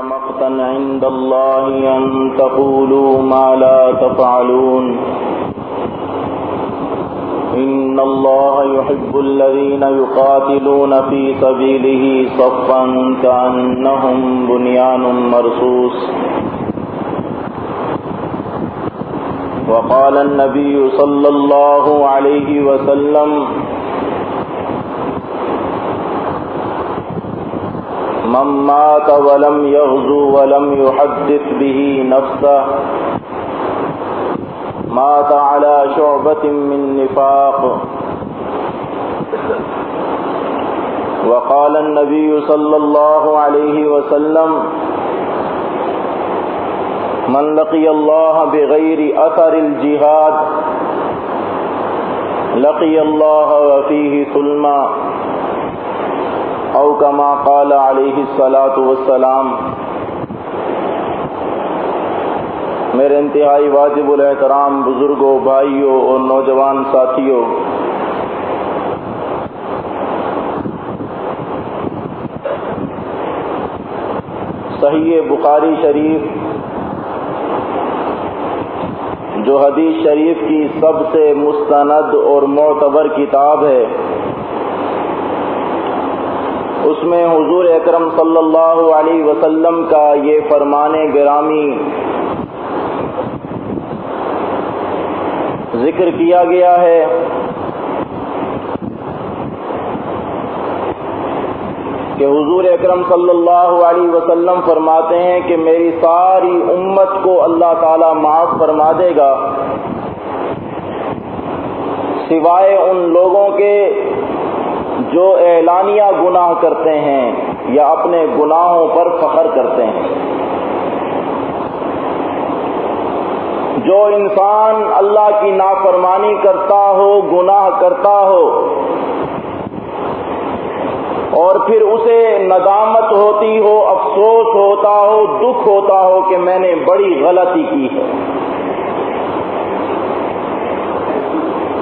مقتا عند الله أن تقولوا ما لا تفعلون إن الله يحب الذين يقاتلون في سبيله صفا كأنهم بنيان مرصوص. وقال النبي صلى الله عليه وسلم من مات ولم يغزو ولم يحدث به نفسه مات على شعبة من نفاق. وقال النبي صلى الله عليه وسلم من لقي الله بغير أثر الجهاد لقي الله وفيه ثلما او کما قال علیہ السلاۃ والسلام. میرے انتہائی واجب الاحترام بزرگوں بھائیوں اور نوجوان ساتھیوں صحیح بخاری شریف، جو حدیث شریف کی سب سے مستند اور معتبر کتاب ہے اس میں حضور اکرم صلی اللہ علیہ وسلم کا یہ فرمان گرامی ذکر کیا گیا ہے۔ کہ حضور اکرم صلی اللہ علیہ وسلم فرماتے ہیں کہ میری ساری امت کو اللہ تعالی معاف فرما دے گا۔ سوائے ان لوگوں کے جو اعلانیہ گناہ کرتے ہیں یا اپنے گناہوں پر فخر کرتے ہیں۔ جو انسان اللہ کی نافرمانی کرتا ہو، گناہ کرتا ہو، اور پھر اسے ندامت ہوتی ہو، افسوس ہوتا ہو، دکھ ہوتا ہو کہ میں نے بڑی غلطی کی ہے۔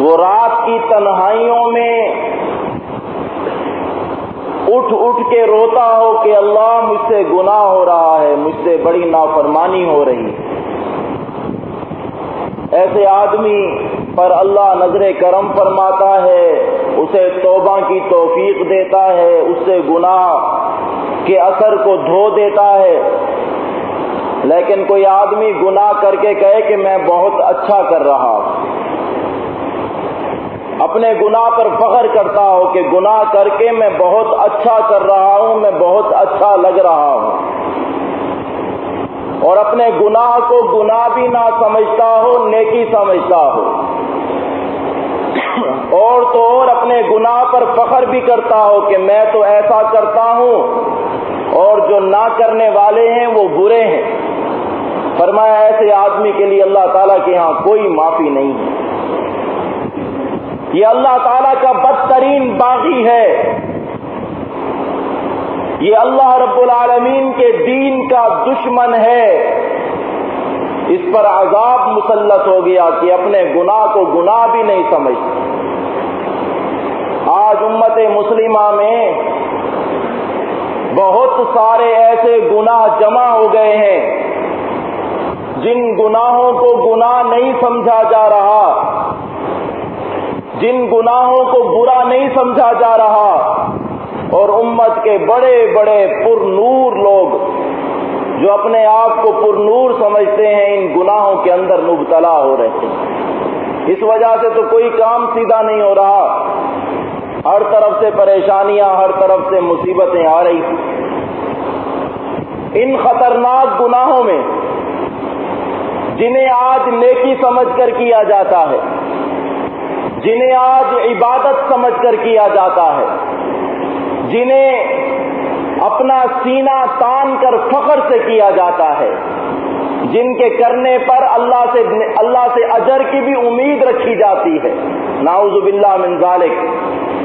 وہ رات کی تنہائیوں میں اٹھ اٹھ کے روتا ہو کہ اللہ مجھ سے گناہ ہو رہا ہے، مجھ سے بڑی نافرمانی ہو رہی ہے۔ ایسے آدمی پر اللہ نظر کرم فرماتا ہے، اسے توبہ کی توفیق دیتا ہے، اس سے گناہ کے اثر کو دھو دیتا ہے۔ لیکن کوئی آدمی گناہ کر کے کہے کہ میں بہت اچھا کر رہا ہوں۔ اپنے گناہ پر فخر کرتا ہو کہ گناہ کر کے میں بہت اچھا کر رہا ہوں، میں بہت اچھا لگ رہا ہوں۔ اور اپنے گناہ کو گناہ بھی نہ سمجھتا ہو، نیکی سمجھتا ہو۔ اور تو اور اپنے گناہ پر فخر بھی کرتا ہو کہ میں تو ایسا کرتا ہوں اور جو نہ کرنے والے ہیں وہ برے ہیں۔ فرمایا، ایسے آدمی کے لیے اللہ تعالیٰ کے ہاں کوئی معافی نہیں ہے۔ یہ اللہ تعالیٰ کا بدترین باغی ہے۔ یہ اللہ رب العالمین کے دین کا دشمن ہے۔ اس پر عذاب مسلط ہو گیا کہ اپنے گناہ کو گناہ بھی نہیں سمجھتے آج امت مسلمہ میں بہت سارے ایسے گناہ جمع ہو گئے ہیں۔ جن گناہوں کو گناہ نہیں سمجھا جا رہا جن گناہوں کو برا نہیں سمجھا جا رہا، اور امت کے بڑے بڑے پر نور لوگ جو اپنے آپ کو پر نور سمجھتے ہیں، ان گناہوں کے اندر مبتلا ہو رہے ہیں۔ اس وجہ سے تو کوئی کام سیدھا نہیں ہو رہا۔ ہر طرف سے پریشانیاں، ہر طرف سے مصیبتیں آ رہی ان خطرناک گناہوں میں جنہیں آج نیکی سمجھ کر کیا جاتا ہے جنہیں آج عبادت سمجھ کر کیا جاتا ہے، جنہیں اپنا سینہ تان کر فخر سے کیا جاتا ہے، جن کے کرنے پر اللہ سے اللہ سے اجر کی بھی امید رکھی جاتی ہے۔ ناؤز باللہ من ذالک۔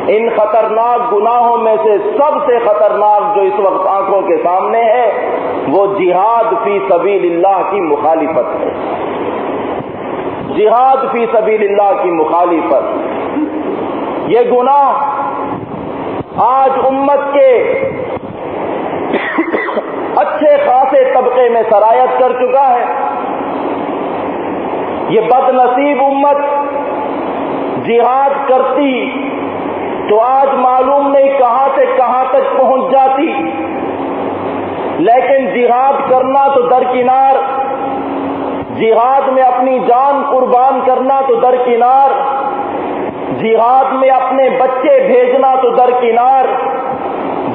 ان خطرناک گناہوں میں سے سب سے خطرناک جو اس وقت آنکھوں کے سامنے ہے، وہ جہاد فی سبیل اللہ کی مخالفت ہے۔ جہاد فی سبیل اللہ کی مخالفت یہ گناہ آج امت کے اچھے خاص معاشرے میں سرایت کر چکا ہے۔ یہ بد نصیب امت جہاد کرتی تو آج معلوم نہیں کہاں سے کہاں تک پہنچ جاتی۔ لیکن جہاد کرنا تو درکنار جہاد میں اپنی جان قربان کرنا تو درکنار، جہاد میں اپنے بچے بھیجنا تو درکنار،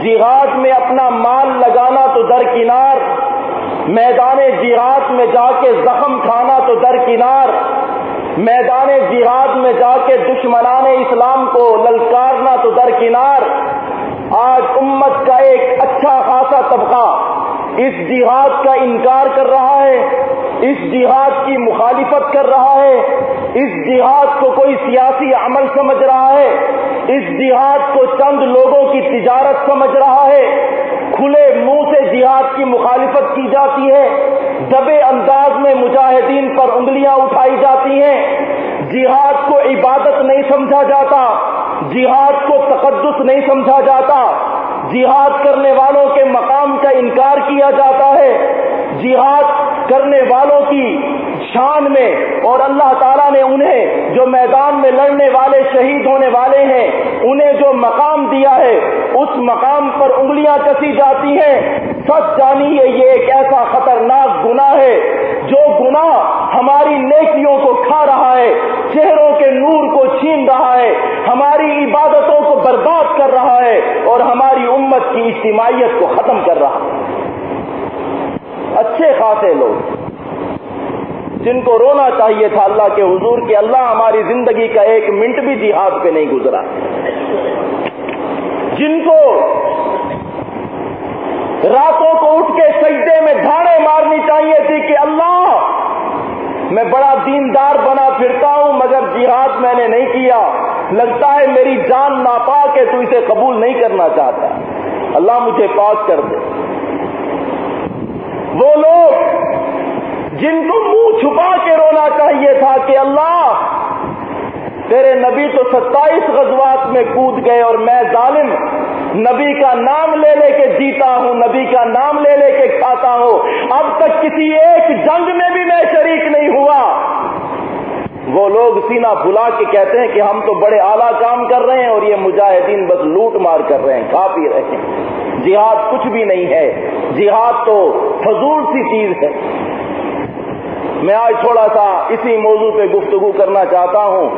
جہاد میں اپنا مال لگانا تو درکنار، میدان جہاد میں جا کے زخم کھانا تو درکنار، میدان جہاد میں جا کے دشمنان اسلام کو للکارنا تو درکنار۔ آج امت کا ایک اچھا خاصا طبقہ اس جہاد کا انکار کر رہا ہے۔ اس جہاد کی مخالفت کر رہا ہے، اس جہاد کو کوئی سیاسی عمل سمجھ رہا ہے، اس جہاد کو چند لوگوں کی تجارت سمجھ رہا ہے۔ کھلے منہ سے جہاد کی مخالفت کی جاتی ہے، دبے انداز میں مجاہدین پر انگلیاں اٹھائی جاتی ہیں۔ جہاد کو عبادت نہیں سمجھا جاتا، جہاد کو تقدس نہیں سمجھا جاتا۔ جہاد کرنے والوں کے مقام کا انکار کیا جاتا ہے۔ جہاد کرنے والوں کی شان میں اور اللہ تعالیٰ نے انہیں جو میدان میں لڑنے والے شہید ہونے والے ہیں، انہیں جو مقام دیا ہے، اس مقام پر انگلیاں کسی جاتی ہیں۔ سچ جانیے، یہ ایک ایسا خطرناک گنا ہے جو گنا ہماری نیکیوں کو کھا رہا ہے، چہروں کے نور کو چھین رہا ہے، ہماری عبادتوں کو برباد کر رہا ہے اور ہماری امت کی اجتماعیت کو ختم کر رہا ہے۔ اچھے خاصے لوگ۔ جن کو رونا چاہیے تھا اللہ کے حضور کہ اللہ ہماری زندگی کا ایک منٹ بھی جہاد پہ نہیں گزرا۔ جن کو راتوں کو اٹھ کے سجدے میں دھاڑے مارنی چاہیے تھی کہ اللہ، میں بڑا دیندار بنا پھرتا ہوں، مگر جہاد میں نے نہیں کیا۔ لگتا ہے میری جان ناپاک ہے، تو اسے قبول نہیں کرنا چاہتا۔ اللہ مجھے پاک کر دے۔ وہ لوگ جن کو منہ چھپا کے رونا چاہیے تھا کہ اللہ، تیرے نبی تو ستائیس غزوات میں کود گئے اور میں ظالم، نبی کا نام لے لے کے جیتا ہوں، نبی کا نام لے لے کے کھاتا ہوں۔ اب تک کسی ایک جنگ میں بھی میں شریک نہیں ہوا۔ وہ لوگ سینا بلا کے کہتے ہیں کہ ہم تو بڑے اعلیٰ کام کر رہے ہیں اور یہ مجاہدین بس لوٹ مار کر رہے ہیں، کھا پی رہے ہیں۔ جہاد کچھ بھی نہیں ہے۔ جہاد تو فضول سی چیز ہے۔ میں آج تھوڑا سا اسی موضوع پہ گفتگو کرنا چاہتا ہوں۔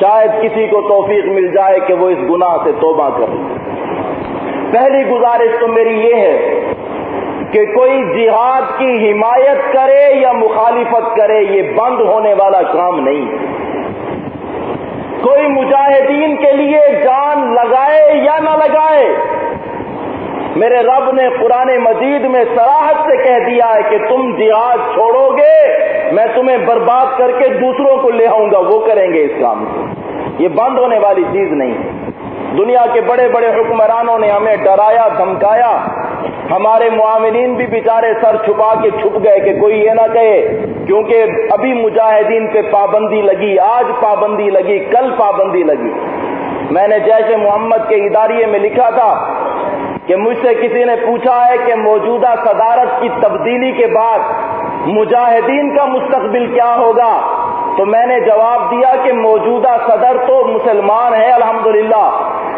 شاید کسی کو توفیق مل جائے کہ وہ اس گناہ سے توبہ کرے۔ پہلی گزارش تو میری یہ ہے کہ کوئی جہاد کی حمایت کرے یا مخالفت کرے، یہ بند ہونے والا کام نہیں۔ کوئی مجاہدین کے لیے جان لگائے یا نہ لگائے میرے رب نے قرآن مجید میں سراہد سے کہہ دیا ہے کہ تم جہاد چھوڑو گے، میں تمہیں برباد کر کے دوسروں کو لے آؤں گا، وہ کریں گے اس کام کو یہ بند ہونے والی چیز نہیں۔ دنیا کے بڑے بڑے حکمرانوں نے ہمیں ڈرایا، دھمکایا۔ ہمارے معاملین بھی بیچارے سر چھپا کے چھپ گئے کہ کوئی یہ نہ کہے، کیونکہ ابھی مجاہدین پہ پابندی لگی، آج پابندی لگی، کل پابندی لگی۔ میں نے جیسے محمد کے اداریے میں لکھا تھا کہ مجھ سے کسی نے پوچھا ہے کہ موجودہ صدارت کی تبدیلی کے بعد مجاہدین کا مستقبل کیا ہوگا؟ تو میں نے جواب دیا کہ موجودہ صدر تو مسلمان ہے الحمدللہ۔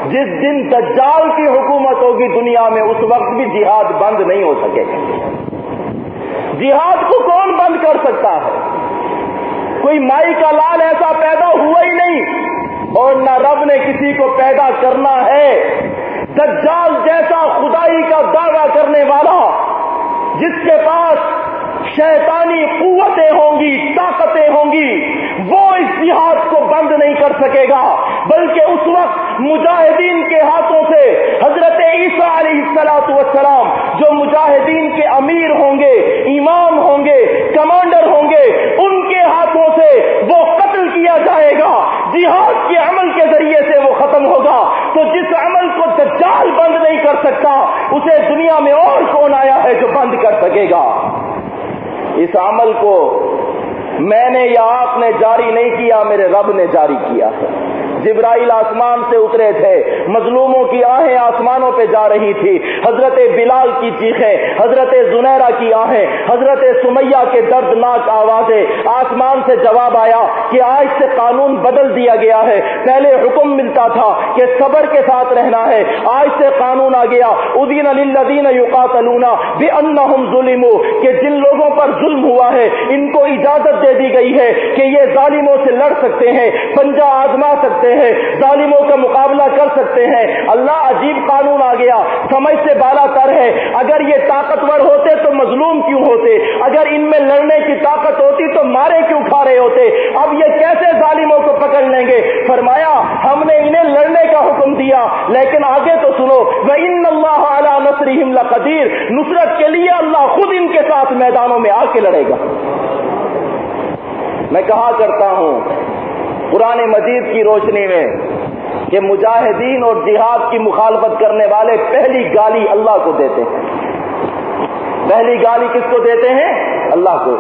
جس دن دجال کی حکومت ہوگی دنیا میں، اس وقت بھی جہاد بند نہیں ہو سکے۔ گا جہاد کو کون بند کر سکتا ہے؟ کوئی مائی کا لال ایسا پیدا ہوا ہی نہیں، اور نہ رب نے کسی کو پیدا کرنا ہے۔ دجال جیسا خدائی کا دعویٰ کرنے والا، جس کے پاس شیطانی قوتیں ہوں گی، طاقتیں ہوں گی، وہ اس جہاد کو بند نہیں کر سکے گا، بلکہ اس وقت مجاہدین کے ہاتھوں سے حضرت عیسیٰ علیہ السلاط وسلام جو مجاہدین کے امیر ہوں گے، امام ہوں گے، کمانڈر ہوں گے، ان کے ہاتھوں سے وہ کیا جائے گا؟ جہاد کے عمل کے ذریعے سے وہ ختم ہوگا۔ تو جس عمل کو دجال بند نہیں کر سکتا، اسے دنیا میں اور کون آیا ہے جو بند کر سکے گا؟ اس عمل کو میں نے یا آپ نے جاری نہیں کیا، میرے رب نے جاری کیا ہے۔ جبرائیل آسمان سے اترے تھے، مظلوموں کی آہیں آسمانوں پہ جا رہی تھی۔ حضرت بلال کی چیخیں، حضرت زنیرا کی آہیں، حضرت سمیہ کے دردناک آوازیں۔ آسمان سے جواب آیا کہ آج سے قانون بدل دیا گیا ہے۔ پہلے حکم ملتا تھا کہ صبر کے ساتھ رہنا ہے۔ آج سے قانون آ گیا۔ ادین للذین یقاتلون بانہم ظلموا، کہ جن لوگوں پر ظلم ہوا ہے، ان کو اجازت دے دی گئی ہے کہ یہ ظالموں سے لڑ سکتے ہیں پنجا آزما سکتے ہیں ہیں، ظالموں کا مقابلہ کر سکتے ہیں۔ اللہ عجیب قانون آ گیا۔ سمجھ سے بالا تر ہے۔ اگر یہ طاقتور ہوتے تو مظلوم کیوں ہوتے؟ اگر ان میں لڑنے کی طاقت ہوتی تو مارے کیوں کھا رہے ہوتے؟ اب یہ کیسے ظالموں کو پکڑ لیں گے؟ فرمایا، ہم نے انہیں لڑنے کا حکم دیا۔ لیکن آگے تو سنو وہ ان اللہ اعلیٰ نصریم قدیر نصرت کے لیے اللہ خود ان کے ساتھ میدانوں میں آ کے لڑے گا۔ میں کہا کرتا ہوں قرآن مجید کی روشنی میں کہ مجاہدین اور جہاد کی مخالفت کرنے والے پہلی گالی اللہ کو دیتے ہیں۔ پہلی گالی کس کو دیتے ہیں؟ اللہ کو۔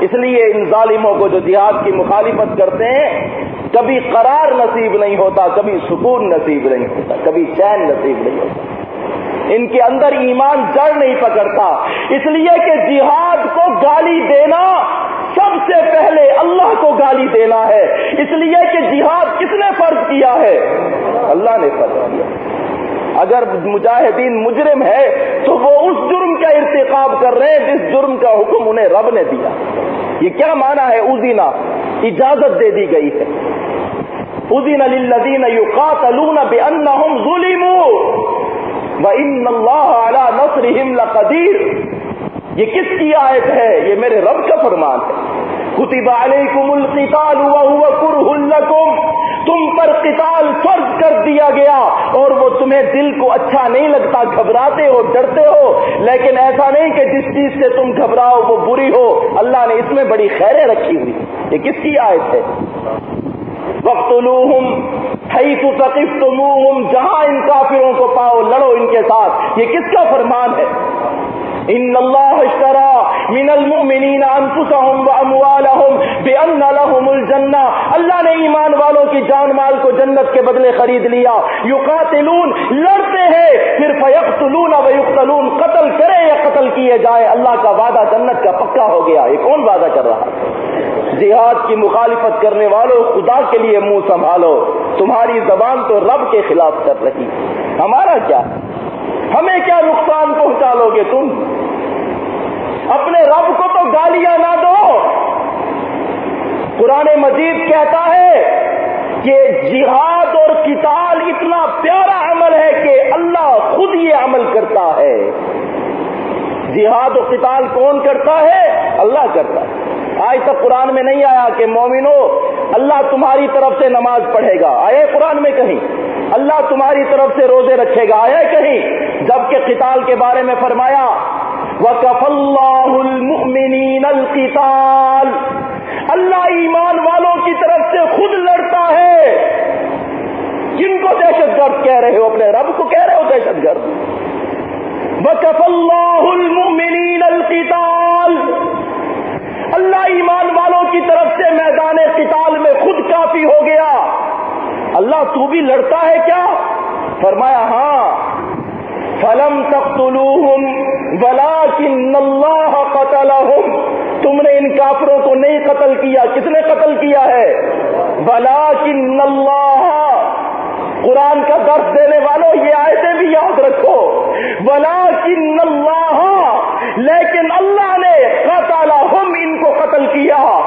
اس لیے ان ظالموں کو جو جہاد کی مخالفت کرتے ہیں، کبھی قرار نصیب نہیں ہوتا، کبھی سکون نصیب نہیں ہوتا، کبھی چین نصیب نہیں ہوتا۔ ان کے اندر ایمان جڑ نہیں پکڑتا۔ اس لیے کہ جہاد کو گالی دینا سب سے پہلے اللہ کو گالی دینا ہے۔ اس لیے کہ جہاد کس نے فرض کیا ہے؟ اللہ نے فرض کیا۔ اگر مجاہدین مجرم ہے تو وہ اس جرم کا ارتقاب کر رہے ہیں جس جرم کا حکم انہیں رب نے دیا۔ یہ کیا مانا ہے؟ ادینا اجازت دے دی گئی ہے۔ ادین للذین یقاتلون بانہم ظلموا۔ وان اللہ علی نصرہم لقدیر۔ یہ کس کی آیت ہے؟ یہ میرے رب کا فرمان ہے۔ کتب علیکم القتال وهو کرہ لکم تم پر قتال فرض کر دیا گیا اور وہ تمہیں دل کو اچھا نہیں لگتا، گھبراتے ہو، ڈرتے ہو۔ لیکن ایسا نہیں کہ جس چیز سے تم گھبراؤ، وہ بری ہو۔ اللہ نے اس میں بڑی خیریں رکھی ہوئی یہ کس کی آیت ہے؟ وقت لوہم حیث جہاں ان کافروں کو پاؤ، لڑو ان کے ساتھ۔ یہ کس کا فرمان ہے؟ ان اللہ اشترى من المؤمنین انفسهم واموالهم بان لهم الجنہ اللہ نے ایمان والوں کی جان مال کو جنت کے بدلے خرید لیا. یقاتلون لڑتے ہیں. پھر فیقتلون ویقتلون قتل کرے یا قتل کیے جائے. اللہ کا وعدہ جنت کا پکا ہو گیا. یہ کون وعدہ کر رہا ہے؟ جہاد کی مخالفت کرنے والوں خدا کے لیے منہ سنبھالو. تمہاری زبان تو رب کے خلاف کر رہی ہمارا کیا؟ ہے ہمیں کیا نقصان پہنچا لو گے تم؟ اپنے رب کو تو گالیاں نہ دو۔ قرآن مجید کہتا ہے کہ جہاد اور کتال اتنا پیارا عمل ہے کہ اللہ خود یہ عمل کرتا ہے۔ جہاد و قتال کون کرتا ہے؟ اللہ کرتا ہے۔ آج تک قرآن میں نہیں آیا کہ مومنو، اللہ تمہاری طرف سے نماز پڑھے گا۔ آئے قرآن میں کہیں۔ اللہ تمہاری طرف سے روزے رکھے گا، آیا کہیں؟ جبکہ قتال کے بارے میں فرمایا وَكَفَ اللَّهُ الْمُؤْمِنِينَ الْقِتَالِ۔ اللہ ایمان والوں کی طرف سے خود لڑتا ہے۔ جن کو دہشت گرد کہہ رہے ہو، اپنے رب کو کہہ رہے ہو دہشت گرد وکف اللہ المؤمنین القتال اللہ ایمان والوں کی طرف سے میدان قتال میں خود کافی ہو گیا اللہ تو بھی لڑتا ہے کیا فرمایا ہاں فلم تقتلوہم ولیکن اللہ قتلہم تم نے ان کافروں کو نہیں قتل کیا، کس نے قتل کیا ہے؟ ولیکن اللہ قرآن کا درس دینے والوں، یہ آیتیں بھی یاد رکھو۔ ولیکن اللہ لیکن اللہ نے قتلہم ان کو قتل کیا۔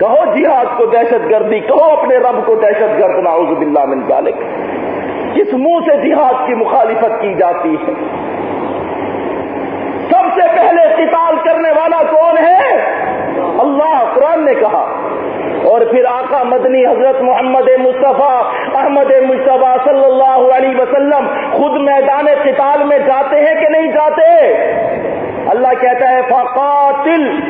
کہو جہاد کو دہشت گردی، کہو اپنے رب کو دہشت گرد، نعوذ باللہ من ذالک۔ کس منہ سے جہاد کی مخالفت کی جاتی ہے؟ پہلے قتال کرنے والا کون ہے؟ اللہ، قرآن نے کہا۔ اور پھر آقا مدنی حضرت محمد مصطفیٰ احمد مصطفیٰ صلی اللہ علیہ وسلم خود میدان قتال میں جاتے ہیں کہ نہیں جاتے؟ اللہ کہتا ہے، فقاتل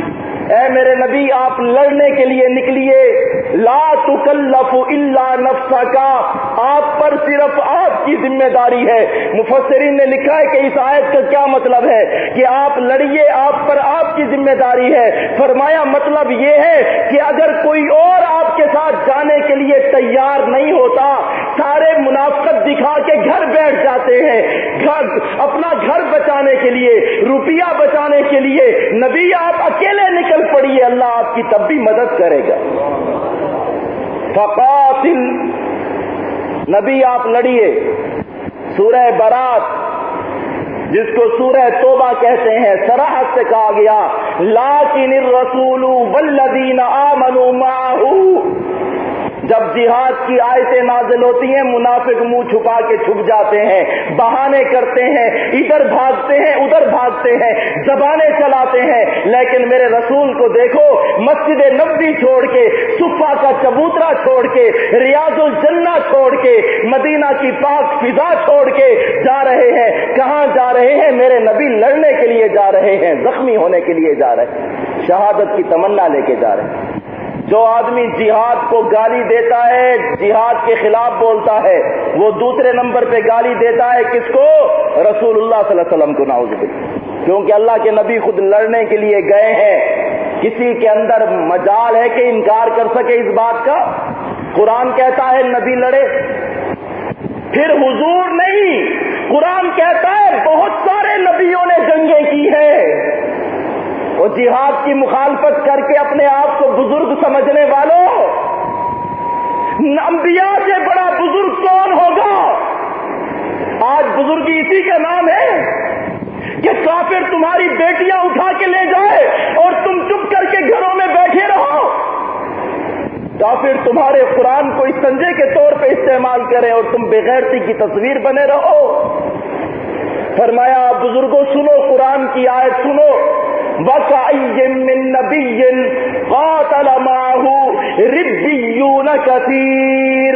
اے میرے نبی، آپ لڑنے کے لیے نکلیے۔ لا تکلف الا نفسا کا آپ پر صرف آپ کی ذمہ داری ہے۔ مفسرین نے لکھا ہے کہ اس آیت کا کیا مطلب ہے؟ کہ آپ لڑیے، آپ پر آپ کی ذمہ داری ہے۔ فرمایا مطلب یہ ہے کہ اگر کوئی اور آپ کے ساتھ جانے کے لیے تیار نہیں ہوتا، سارے منافقت دکھا کے گھر بیٹھ جاتے ہیں گھر اپنا گھر بچانے کے لیے بچانے کے لیے نبی آپ اکیلے نکل پڑیے، اللہ آپ کی تب بھی مدد کرے گا۔ فقاتل، نبی آپ لڑیے۔ سورہ برات، جس کو سورہ توبہ کہتے ہیں سراحت سے کہا گیا، لاکن الرسول والذین آمنوا معه جب جہاد کی آیتیں نازل ہوتی ہیں، منافق منہ چھپا کے چھپ جاتے ہیں، بہانے کرتے ہیں، ادھر بھاگتے ہیں، ادھر بھاگتے ہیں، زبانیں چلاتے ہیں۔ لیکن میرے رسول کو دیکھو، مسجد نبی چھوڑ کے صفا کا چبوترا چھوڑ کے، ریاض الجنہ چھوڑ کے، مدینہ کی پاک فضا چھوڑ کے جا رہے ہیں۔ کہاں جا رہے ہیں؟ میرے نبی لڑنے کے لیے جا رہے ہیں، زخمی ہونے کے لیے جا رہے ہیں، شہادت کی تمنا لے کے جا رہے ہیں۔ جو آدمی جہاد کو گالی دیتا ہے، جہاد کے خلاف بولتا ہے، وہ دوسرے نمبر پہ گالی دیتا ہے، کس کو؟ رسول اللہ صلی اللہ علیہ وسلم کو ناؤز کیونکہ اللہ کے نبی خود لڑنے کے لیے گئے ہیں۔ کسی کے اندر مجال ہے کہ انکار کر سکے اس بات کا؟ قرآن کہتا ہے، نبی لڑے۔ پھر حضور نہیں، قرآن کہتا ہے، بہت سارے نبیوں نے جنگیں کی ہیں۔ وہ جہاد کی مخالفت کر کے اپنے آپ کو بزرگ سمجھنے والوں انبیاء سے بڑا بزرگ کون ہوگا؟ آج بزرگی اسی کا نام ہے کہ کافر تمہاری بیٹیاں اٹھا کے لے جائے اور تم چپ کر کے گھروں میں بیٹھے رہو۔ کافر تمہارے قرآن کو اس سنجے کے طور پہ استعمال کرے اور تم بغیرتی کی تصویر بنے رہو۔ فرمایا، بزرگوں، سنو قرآن کی آیت، سنو۔ من نبی قاتل معه ربیون کثیر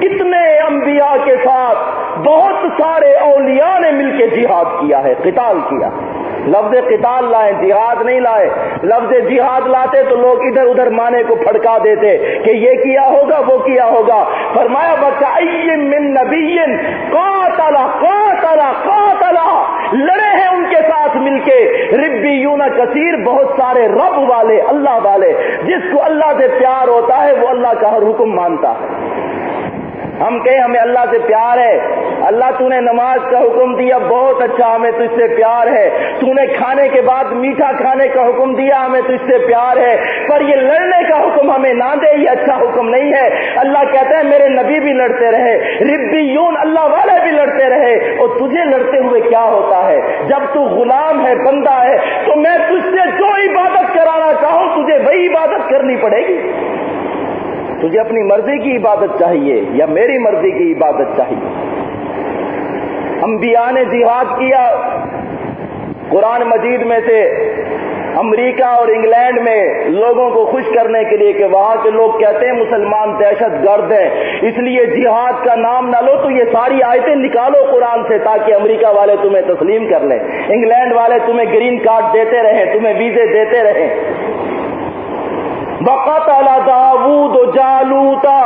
کتنے انبیاء کے ساتھ بہت سارے اولیاء نے مل کے جہاد کیا ہے، قتال کیا۔ لفظ قتال لائے جہاد نہیں لائے۔ لفظ جہاد لاتے تو لوگ ادھر ادھر مانے کو پھڑکا دیتے کہ یہ کیا ہوگا، وہ کیا ہوگا۔ فرمایا بچہ من نبی قاتلا قاتلا اللہ لڑے ہیں ان کے ساتھ مل کے؟ ربی یونا کثیر، بہت سارے رب والے، اللہ والے۔ جس کو اللہ سے پیار ہوتا ہے، وہ اللہ کا ہر حکم مانتا ہے۔ ہم کہیں ہمیں اللہ سے پیار ہے اللہ تو نے نماز کا حکم دیا، بہت اچھا ہمیں تجھ سے پیار ہے۔ تو نے کھانے کے بعد میٹھا کھانے کا حکم دیا، ہمیں تجھ سے پیار ہے۔ پر یہ لڑنے کا حکم ہمیں نہ دے، یہ اچھا حکم نہیں ہے۔ اللہ کہتا ہے، میرے نبی بھی لڑتے رہے ربی یون اللہ والے بھی لڑتے رہے۔ اور تجھے لڑتے ہوئے کیا ہوتا ہے؟ جب تو غلام ہے، بندہ ہے، تو میں تجھ سے جو عبادت کرانا چاہوں، تجھے وہی عبادت کرنی پڑے گی۔ تجھے اپنی مرضی کی عبادت چاہیے یا میری مرضی کی عبادت چاہیے؟ انبیاء نے جہاد کیا۔ قرآن مجید میں سے امریکہ اور انگلینڈ میں لوگوں کو خوش کرنے کے لیے کہ وہاں کے لوگ کہتے ہیں مسلمان دہشت گرد ہیں، اس لیے جہاد کا نام نہ لو تو یہ ساری آیتیں نکالو قرآن سے تاکہ امریکہ والے تمہیں تسلیم کر لیں، انگلینڈ والے تمہیں گرین کارڈ دیتے رہیں، تمہیں ویزے دیتے رہیں۔ داود و جالوتا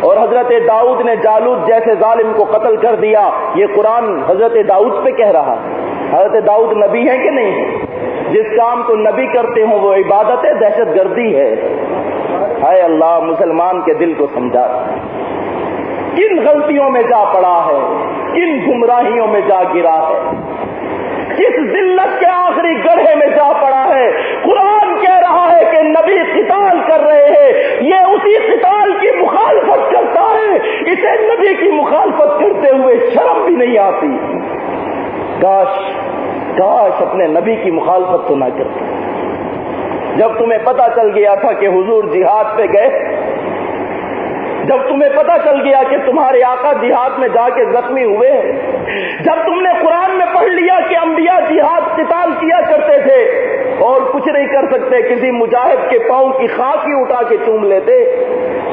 اور حضرت داؤد نے جالود جیسے ظالم کو قتل کر دیا، یہ قرآن حضرت داؤد پہ کہہ رہا حضرت داؤد نبی ہے کہ نہیں؟ جس کام کو نبی کرتے ہوں وہ عبادت ہے، دہشت گردی ہے۔ ہائے اللہ، مسلمان کے دل کو سمجھا۔ کن غلطیوں میں جا پڑا ہے، کن گمراہیوں میں جا گرا ہے۔ کس ذلت کے آخری گڑھے میں جا پڑا ہے۔ قرآن کہہ رہا ہے کہ نبی قتال کر رہے ہیں۔ یہ اسی قتال کی مخالفت کرتا ہے۔ اسے نبی کی مخالفت کرتے ہوئے شرم بھی نہیں آتی۔ کاش کاش اپنے نبی کی مخالفت تو نہ کرتے۔ جب تمہیں پتا چل گیا تھا کہ حضور جہاد پہ گئے جب تمہیں پتا چل گیا کہ تمہارے آقا جہاد میں جا کے زخمی ہوئے جب تم نے قرآن میں پڑھ لیا کہ انبیاء جہاد قتال کیا کرتے تھے، اور کچھ نہیں کر سکتے، کسی مجاہد کے پاؤں کی خاک ہی اٹھا کے چوم لیتے،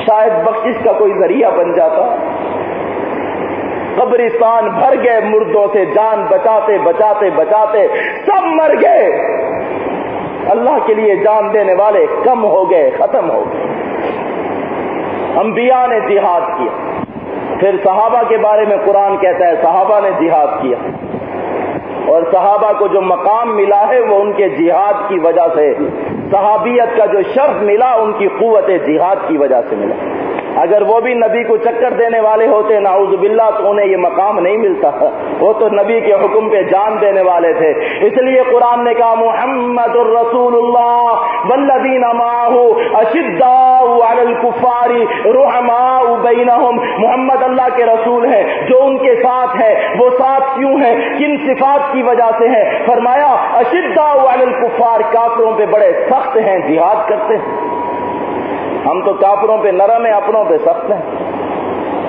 شاید بخشش کا کوئی ذریعہ بن جاتا۔ قبرستان بھر گئے، مردوں سے جان بچاتے بچاتے بچاتے، سب مر گئے۔ اللہ کے لیے جان دینے والے کم ہو گئے، ختم ہو گئے۔ انبیاء نے جہاد کیا۔ پھر صحابہ کے بارے میں قرآن کہتا ہے، صحابہ نے جہاد کیا۔ اور صحابہ کو جو مقام ملا ہے، وہ ان کے جہاد کی وجہ سے، صحابیت کا جو شرف ملا، ان کی قوت جہاد کی وجہ سے ملا۔ اگر وہ بھی نبی کو چکر دینے والے ہوتے ناؤز باللہ، تو انہیں یہ مقام نہیں ملتا۔ وہ تو نبی کے حکم پہ جان دینے والے تھے۔ اس لیے قرآن نے کہا، محمد الرسول اللہ والذین معه اشداء علی الكفار رحماء بینہم. محمد اللہ کے رسول ہیں، جو ان کے ساتھ ہے وہ ساتھ کیوں ہیں؟ کن صفات کی وجہ سے ہیں؟ فرمایا، اشداء علی الكفار، کافروں پہ بڑے سخت ہیں، جہاد کرتے ہیں۔ ہم تو کافروں پہ نرم ہیں، اپنوں پہ سخت ہیں۔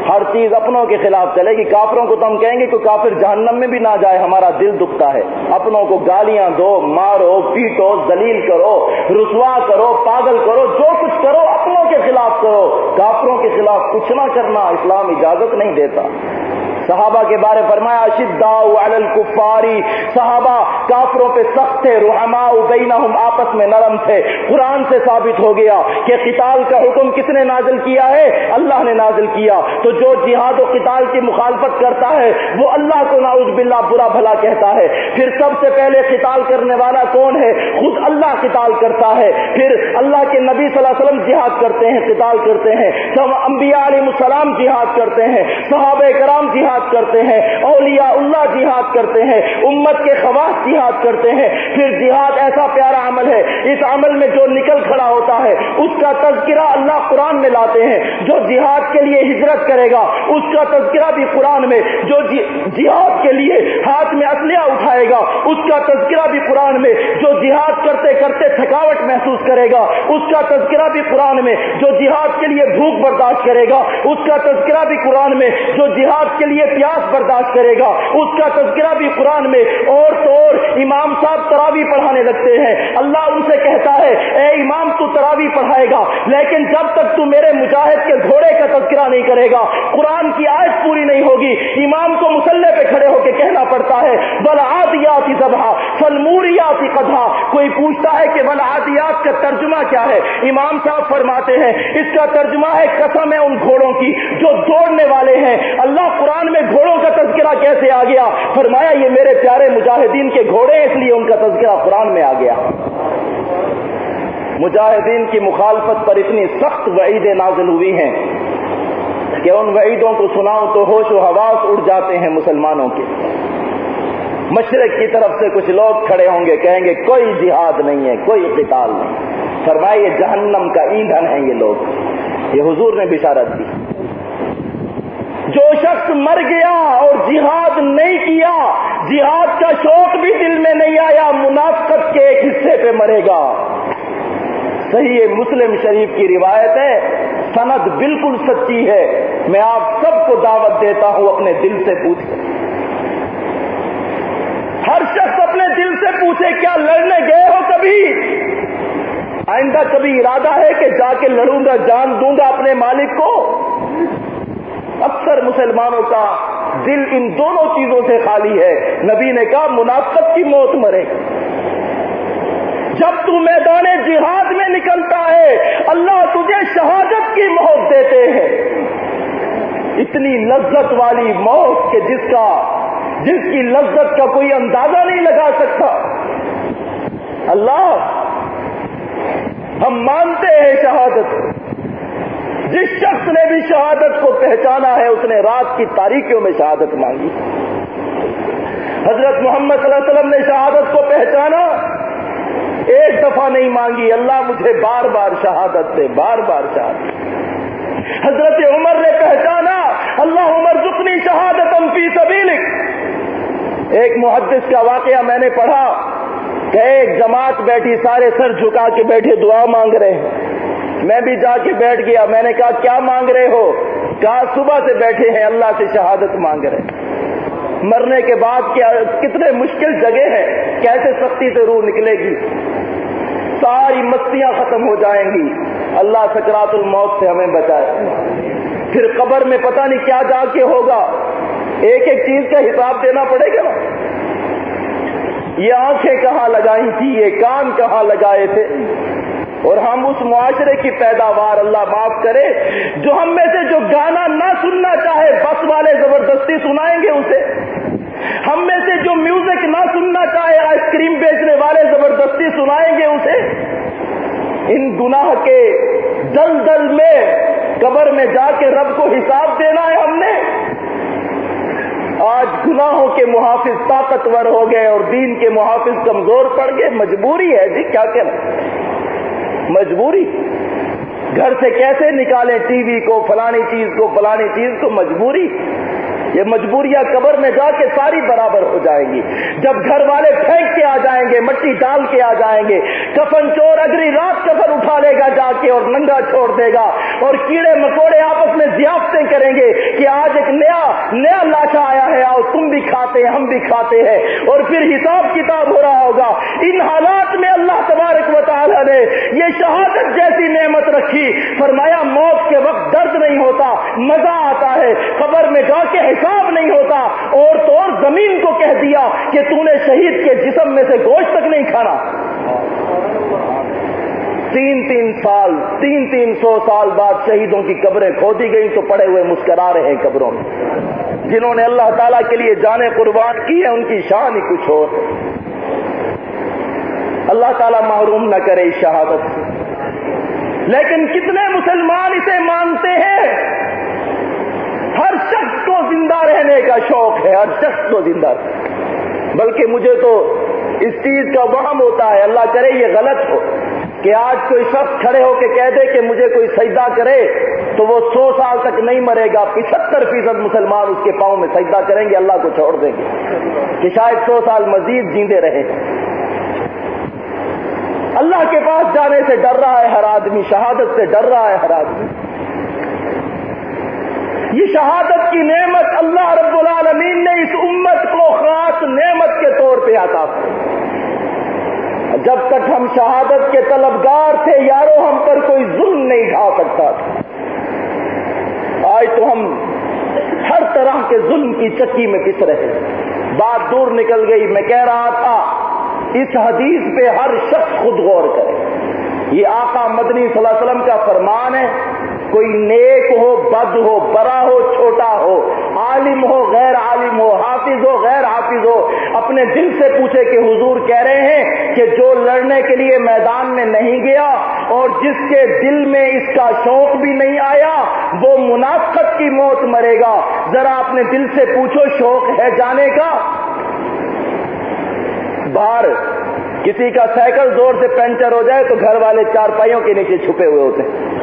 ہر چیز اپنوں کے خلاف چلے گی۔ کافروں کو تو ہم کہیں گے کہ کافر جہنم میں بھی نہ جائے، ہمارا دل دکھتا ہے۔ اپنوں کو گالیاں دو، مارو، پیٹو دلیل کرو، رسوا کرو، پاگل کرو، جو کچھ کرو، اپنوں کے خلاف کرو۔ کافروں کے خلاف کچھ نہ کرنا اسلام اجازت نہیں دیتا۔ صحابہ کے بارے فرمایا شدا الکفاری. صحابہ کافروں پہ سخت تھے رحما بینہم آپس میں نرم تھے۔ قرآن سے ثابت ہو گیا کہ قتال کا حکم کس نے نازل کیا ہے؟ اللہ نے نازل کیا۔ تو جو جہاد و قتال کی مخالفت کرتا ہے، وہ اللہ کو ناؤز باللہ برا بھلا کہتا ہے۔ پھر سب سے پہلے قتال کرنے والا کون ہے؟ خود اللہ قتال کرتا ہے۔ پھر اللہ کے نبی صلی اللہ علیہ وسلم جہاد کرتے ہیں، قتال کرتے ہیں۔ سب انبیاء علیہ السلام جہاد کرتے ہیں۔ صحابہ کرام جہاد جہاد کرتے ہیں، اولیاء اللہ جہاد کرتے ہیں، امت کے خواص جہاد کرتے ہیں۔ پھر جہاد ایسا پیارا عمل ہے، اس عمل میں جو نکل کھڑا ہوتا ہے، اس کا تذکرہ اللہ قرآن میں لاتے ہیں۔ جو جہاد کے لیے ہجرت کرے گا، اس کا تذکرہ بھی قرآن میں۔ جو جی- جہاد کے لیے ہاتھ میں اسلحہ اٹھائے گا، اس کا تذکرہ بھی قرآن میں۔ جو جہاد کرتے کرتے تھکاوٹ محسوس کرے گا، اس کا تذکرہ بھی قرآن میں۔ جو جہاد کے لیے بھوک برداشت کرے گا، اس کا تذکرہ بھی قرآن میں۔ جو جہاد کے لیے پیاس برداشت کرے گا۔ اس کا تذکرہ بھی قرآن میں اور تو اور امام صاحب تراوی پڑھانے لگتے ہیں۔ اللہ ان سے کہتا ہے، اے امام، تو تراوی پڑھائے گا، لیکن جب تک تو میرے مجاہد کے گھوڑے کا تذکرہ نہیں کرے گا، قرآن کی آیت پوری نہیں ہوگی۔ امام کو مسلح پہ کھڑے ہو کے کہنا پڑتا ہے، بل آدیاتی ذبح فلموریاتی قدھا کوئی پوچھتا ہے کہ بل آدیات کا ترجمہ کیا ہے؟ امام صاحب فرماتے ہیں، اس کا ترجمہ ہے قسم ہے ان گھوڑوں کی جو دوڑنے والے ہیں۔ اللہ قرآن میں گھوڑوں کا تذکرہ کیسے آ گیا؟ فرمایا، یہ میرے پیارے مجاہدین کے گھوڑے، اس لیے ان کا تذکرہ قرآن میں آ گیا۔ مجاہدین کی مخالفت پر اتنی سخت وعیدیں نازل ہوئی ہیں کہ ان وعیدوں کو سناؤں تو ہوش و حواس اڑ جاتے ہیں مسلمانوں کے۔ مشرق کی طرف سے کچھ لوگ کھڑے ہوں گے، کہیں گے، کوئی جہاد نہیں ہے، کوئی قتال نہیں۔ فرمائے یہ جہنم کا ایندھن ہے یہ لوگ۔ یہ حضور نے بشارت دی۔ جو شخص مر گیا اور جہاد نہیں کیا، جہاد کا شوق بھی دل میں نہیں آیا، منافقت کے ایک حصے پہ مرے گا۔ صحیح مسلم شریف کی روایت ہے، سند بالکل سچی ہے۔ میں آپ سب کو دعوت دیتا ہوں اپنے دل سے پوچھ ہر شخص اپنے دل سے پوچھے، کیا لڑنے گئے ہو کبھی؟ آئندہ کبھی ارادہ ہے کہ جا کے لڑوں گا، جان دوں گا اپنے مالک کو؟ اکثر مسلمانوں کا دل ان دونوں چیزوں سے خالی ہے۔ نبی نے کہا، منافقت کی موت مرے۔ جب تو میدان جہاد میں نکلتا ہے، اللہ تجھے شہادت کی موت دیتے ہیں۔ اتنی لذت والی موت کہ جس کا، جس کی لذت کا کوئی اندازہ نہیں لگا سکتا۔ اللہ، ہم مانتے ہیں شہادت۔ جس شخص نے بھی شہادت کو پہچانا ہے، اس نے رات کی تاریخیوں میں شہادت مانگی۔ حضرت محمد صلی اللہ علیہ وسلم نے شہادت کو پہچانا۔ ایک دفعہ نہیں مانگی۔ اللہ مجھے بار بار شہادت دے، بار بار شہادت حضرت عمر نے پہچانا۔ اللہ عمر زخنی شہادت فی سبیلک۔ ایک محدث کا واقعہ میں نے پڑھا کہ ایک جماعت بیٹھی، سارے سر جھکا کے بیٹھے، دعا مانگ رہے ہیں۔ میں بھی جا کے بیٹھ گیا۔ میں نے کہا، کیا مانگ رہے ہو؟ کہا، صبح سے بیٹھے ہیں، اللہ سے شہادت مانگ رہے مرنے کے بعد کیا، کتنے مشکل جگہ ہے کیسے سختی سے روح نکلے گی؟ ساری مستیاں ختم ہو جائیں گی۔ اللہ سکرات الموت سے ہمیں بچائے۔ پھر قبر میں پتہ نہیں کیا جا کے ہوگا۔ ایک ایک چیز کا حساب دینا پڑے گا۔ نا یہ آنکھیں کہاں لگائی تھی؟ یہ کان کہاں لگائے تھے؟ اور ہم اس معاشرے کی پیداوار اللہ معاف کرے، جو ہم میں سے جو گانا نہ سننا چاہے، بس والے زبردستی سنائیں گے اسے۔ ہم میں سے جو میوزک نہ سننا چاہے، آئس کریم بیچنے والے زبردستی سنائیں گے اسے۔ ان گناہ کے دل دل میں، قبر میں جا کے رب کو حساب دینا ہے ہم نے۔ آج گناہوں کے محافظ طاقتور ہو گئے اور دین کے محافظ کمزور پڑ گئے، مجبوری ہے۔ جی کیا کہنا؟ مجبوری۔ گھر سے کیسے نکالیں ٹی وی کو، فلانی چیز کو، فلانی چیز کو؟ مجبوری۔ یہ مجبوریاں قبر میں جا کے ساری برابر ہو جائیں گی۔ جب گھر والے پھینک کے آ جائیں گے، مٹی ڈال کے آ جائیں گے، کفن چور اگری رات کفن اٹھا لے گا جا کے اور ننگا چھوڑ دے گا اور کیڑے مکوڑے آپس میں ضیافتیں کریں گے کہ آج ایک نیا نیا لاچا آیا تم بھی کھاتے ہیں ہم بھی کھاتے ہیں۔ اور پھر حساب کتاب ہو رہا ہوگا۔ ان حالات میں اللہ تبارک و تعالی نے یہ شہادت جیسی نعمت رکھی۔ فرمایا، موت کے وقت درد نہیں ہوتا، مزہ آتا ہے۔ خبر میں جا کے حساب نہیں ہوتا۔ اور تو اور زمین کو کہہ دیا کہ تو نے شہید کے جسم میں سے گوشت تک نہیں کھانا۔ تین تین سال، تین تین سو سال بعد شہیدوں کی قبریں کھودی گئی تو پڑے ہوئے مسکرا رہے ہیں قبروں میں۔ جنہوں نے اللہ تعالیٰ کے لیے جانے قربان کی ہے، ان کی شان ہی کچھ ہو اللہ تعالیٰ محروم نہ کرے اس شہادت سے۔ لیکن کتنے مسلمان اسے مانتے ہیں؟ ہر شخص کو زندہ رہنے کا شوق ہے، ہر شخص کو زندہ۔ بلکہ مجھے تو اس چیز کا وہم ہوتا ہے، اللہ کرے یہ غلط ہو۔ کہ آج کوئی شخص کھڑے ہو کے کہہ دے کہ مجھے کوئی سجدہ کرے تو وہ سو سال تک نہیں مرے گا، پچہتر فیصد مسلمان اس کے پاؤں میں سجدہ کریں گے، اللہ کو چھوڑ دیں گے۔ کہ شاید سو سال مزید جیندے رہے۔ اللہ کے پاس جانے سے ڈر رہا ہے ہر آدمی، شہادت سے ڈر رہا ہے ہر آدمی۔ یہ شہادت کی نعمت اللہ رب العالمین نے اس امت کو خاص نعمت کے طور پہ آتا جب تک ہم شہادت کے طلبگار تھے، یارو، ہم پر کوئی ظلم نہیں ڈھا سکتا تھا۔ آج تو ہم ہر طرح کے ظلم کی چکی میں پس رہے۔ بات دور نکل گئی۔ میں کہہ رہا تھا، اس حدیث پہ ہر شخص خود غور کرے۔ یہ آقا مدنی صلی اللہ علیہ وسلم کا فرمان ہے، کوئی نیک ہو، بد ہو بڑا ہو، چھوٹا ہو عالم ہو، غیر عالم ہو، حافظ ہو، غیر حافظ ہو، اپنے دل سے پوچھے کہ حضور کہہ رہے ہیں کہ جو لڑنے کے لیے میدان میں نہیں گیا اور جس کے دل میں اس کا شوق بھی نہیں آیا، وہ منافقت کی موت مرے گا۔ ذرا اپنے دل سے پوچھو، شوق ہے جانے کا؟ باہر کسی کا سائیکل زور سے پنچر ہو جائے تو گھر والے چار پائیوں کے نیچے چھپے ہوئے ہوتے ہیں۔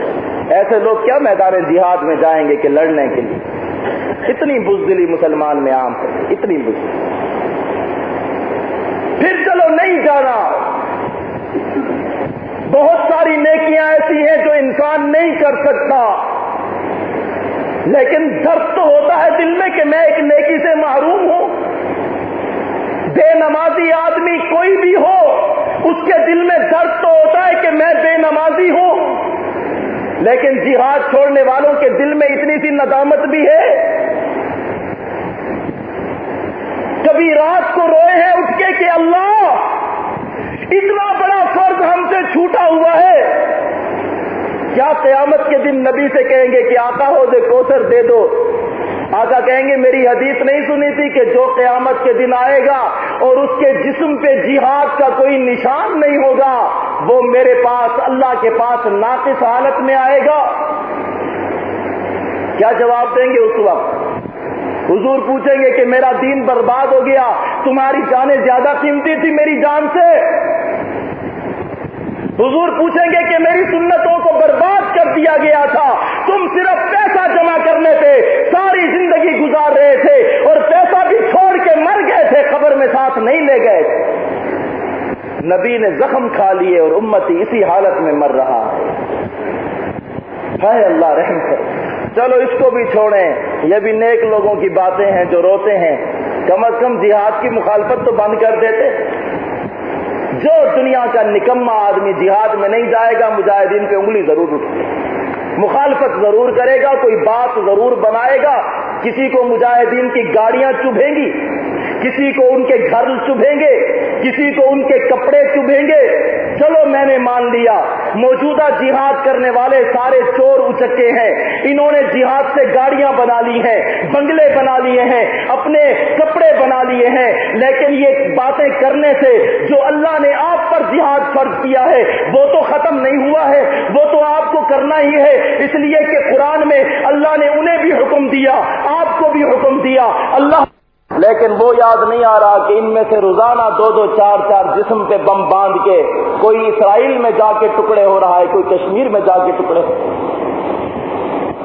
ایسے لوگ کیا میدان جہاد میں جائیں گے کہ لڑنے کے لیے؟ اتنی بزدلی مسلمان میں عام ہے، اتنی بزدلی۔ پھر چلو نہیں جانا۔ بہت ساری نیکیاں ایسی ہیں جو انسان نہیں کر سکتا۔ لیکن درد تو ہوتا ہے دل میں کہ میں ایک نیکی سے محروم ہوں۔ بے نمازی آدمی کوئی بھی ہو، اس کے دل میں درد تو ہوتا ہے کہ میں بے نمازی ہوں۔ لیکن جہاد چھوڑنے والوں کے دل میں اتنی سی ندامت بھی ہے۔ کبھی رات کو روئے ہیں اٹھ کے کہ اللہ، اتنا بڑا فرض ہم سے چھوٹا ہوا ہے۔ کیا قیامت کے دن نبی سے کہیں گے کہ آقا ہو، دے کوثر دے دو۔ آقا کہیں گے، میری حدیث نہیں سنی تھی کہ جو قیامت کے دن آئے گا اور اس کے جسم پہ جہاد کا کوئی نشان نہیں ہوگا، وہ میرے پاس، اللہ کے پاس ناقص حالت میں آئے گا۔ کیا جواب دیں گے اس وقت؟ حضور پوچھیں گے کہ میرا دین برباد ہو گیا، تمہاری جانیں زیادہ قیمتی تھی میری جان سے۔ حضور پوچھیں گے کہ میری سنتوں کو برباد کر دیا گیا تھا، تم صرف پیسہ جمع کرنے پہ گزار رہے تھے اور پیسہ بھی چھوڑ کے مر گئے تھے خبر میں ساتھ نہیں لے گئے۔ تھے نبی نے زخم کھا لیے اور امتی اسی حالت میں مر رہا ہے۔ اللہ، رحم کر چلو اس کو بھی چھوڑیں۔ یہ بھی نیک لوگوں کی باتیں ہیں جو روتے ہیں۔ کم از کم جہاد کی مخالفت تو بند کر دیتے۔ جو دنیا کا نکما آدمی جہاد میں نہیں جائے گا، مجاہدین پہ انگلی ضرور اٹھے مخالفت ضرور کرے گا، کوئی بات ضرور بنائے گا۔ کسی کو مجاہدین کی گاڑیاں چبھیں گی، کسی کو ان کے گھر چبھیں گے، کسی کو ان کے کپڑے چبھیں گے۔ چلو میں نے مان لیا، موجودہ جہاد کرنے والے سارے چور اچکے ہیں۔ انہوں نے جہاد سے گاڑیاں بنا لی ہیں، بنگلے بنا لیے ہیں، اپنے کپڑے بنا لیے ہیں۔ لیکن یہ باتیں کرنے سے جو اللہ نے آپ پر جہاد فرض کیا ہے، وہ تو ختم نہیں ہوا ہے، وہ تو آپ کو کرنا ہی ہے۔ اس لیے کہ قرآن میں اللہ نے انہیں حکم دیا، آپ کو بھی حکم دیا، اللہ لیکن وہ یاد نہیں آ رہا کہ ان میں سے روزانہ دو دو چار چار جسم پہ بم باندھ کے کوئی اسرائیل میں جا کے ٹکڑے ہو رہا ہے، کوئی کشمیر میں جا کے ٹکڑے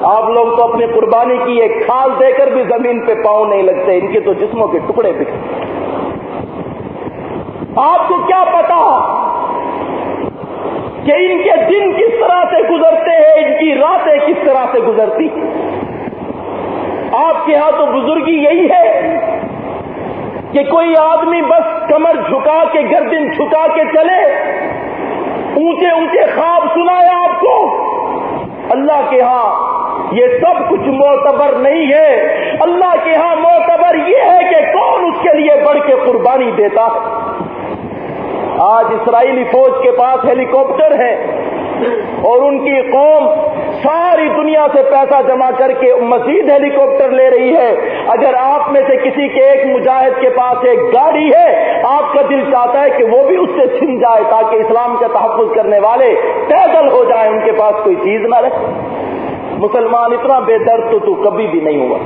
آپ لوگ تو اپنی قربانی کی ایک کھال دے کر بھی زمین پہ پاؤں نہیں لگتے، ان کے تو جسموں کے ٹکڑے بکھتے آپ کو کیا پتا کہ ان کے دن کس طرح سے گزرتے ہیں، ان کی راتیں کس طرح سے گزرتی آپ کے ہاں تو بزرگی یہی ہے کہ کوئی آدمی بس کمر جھکا کے گردن جھکا کے چلے، اونچے اونچے خواب سنائے آپ کو۔ اللہ کے ہاں یہ سب کچھ معتبر نہیں ہے۔ اللہ کے ہاں معتبر یہ ہے کہ کون اس کے لیے بڑھ کے قربانی دیتا۔ آج اسرائیلی فوج کے پاس ہیلی کاپٹر ہے۔ اور ان کی قوم ساری دنیا سے پیسہ جمع کر کے مزید ہیلی کاپٹر لے رہی ہے۔ اگر آپ میں سے کسی کے ایک مجاہد کے پاس ایک گاڑی ہے، آپ کا دل چاہتا ہے کہ وہ بھی اس سے چھن جائے تاکہ اسلام کا تحفظ کرنے والے پیدل ہو جائیں، ان کے پاس کوئی چیز نہ رکھے مسلمان، اتنا بے درد تو تو کبھی بھی نہیں ہوا۔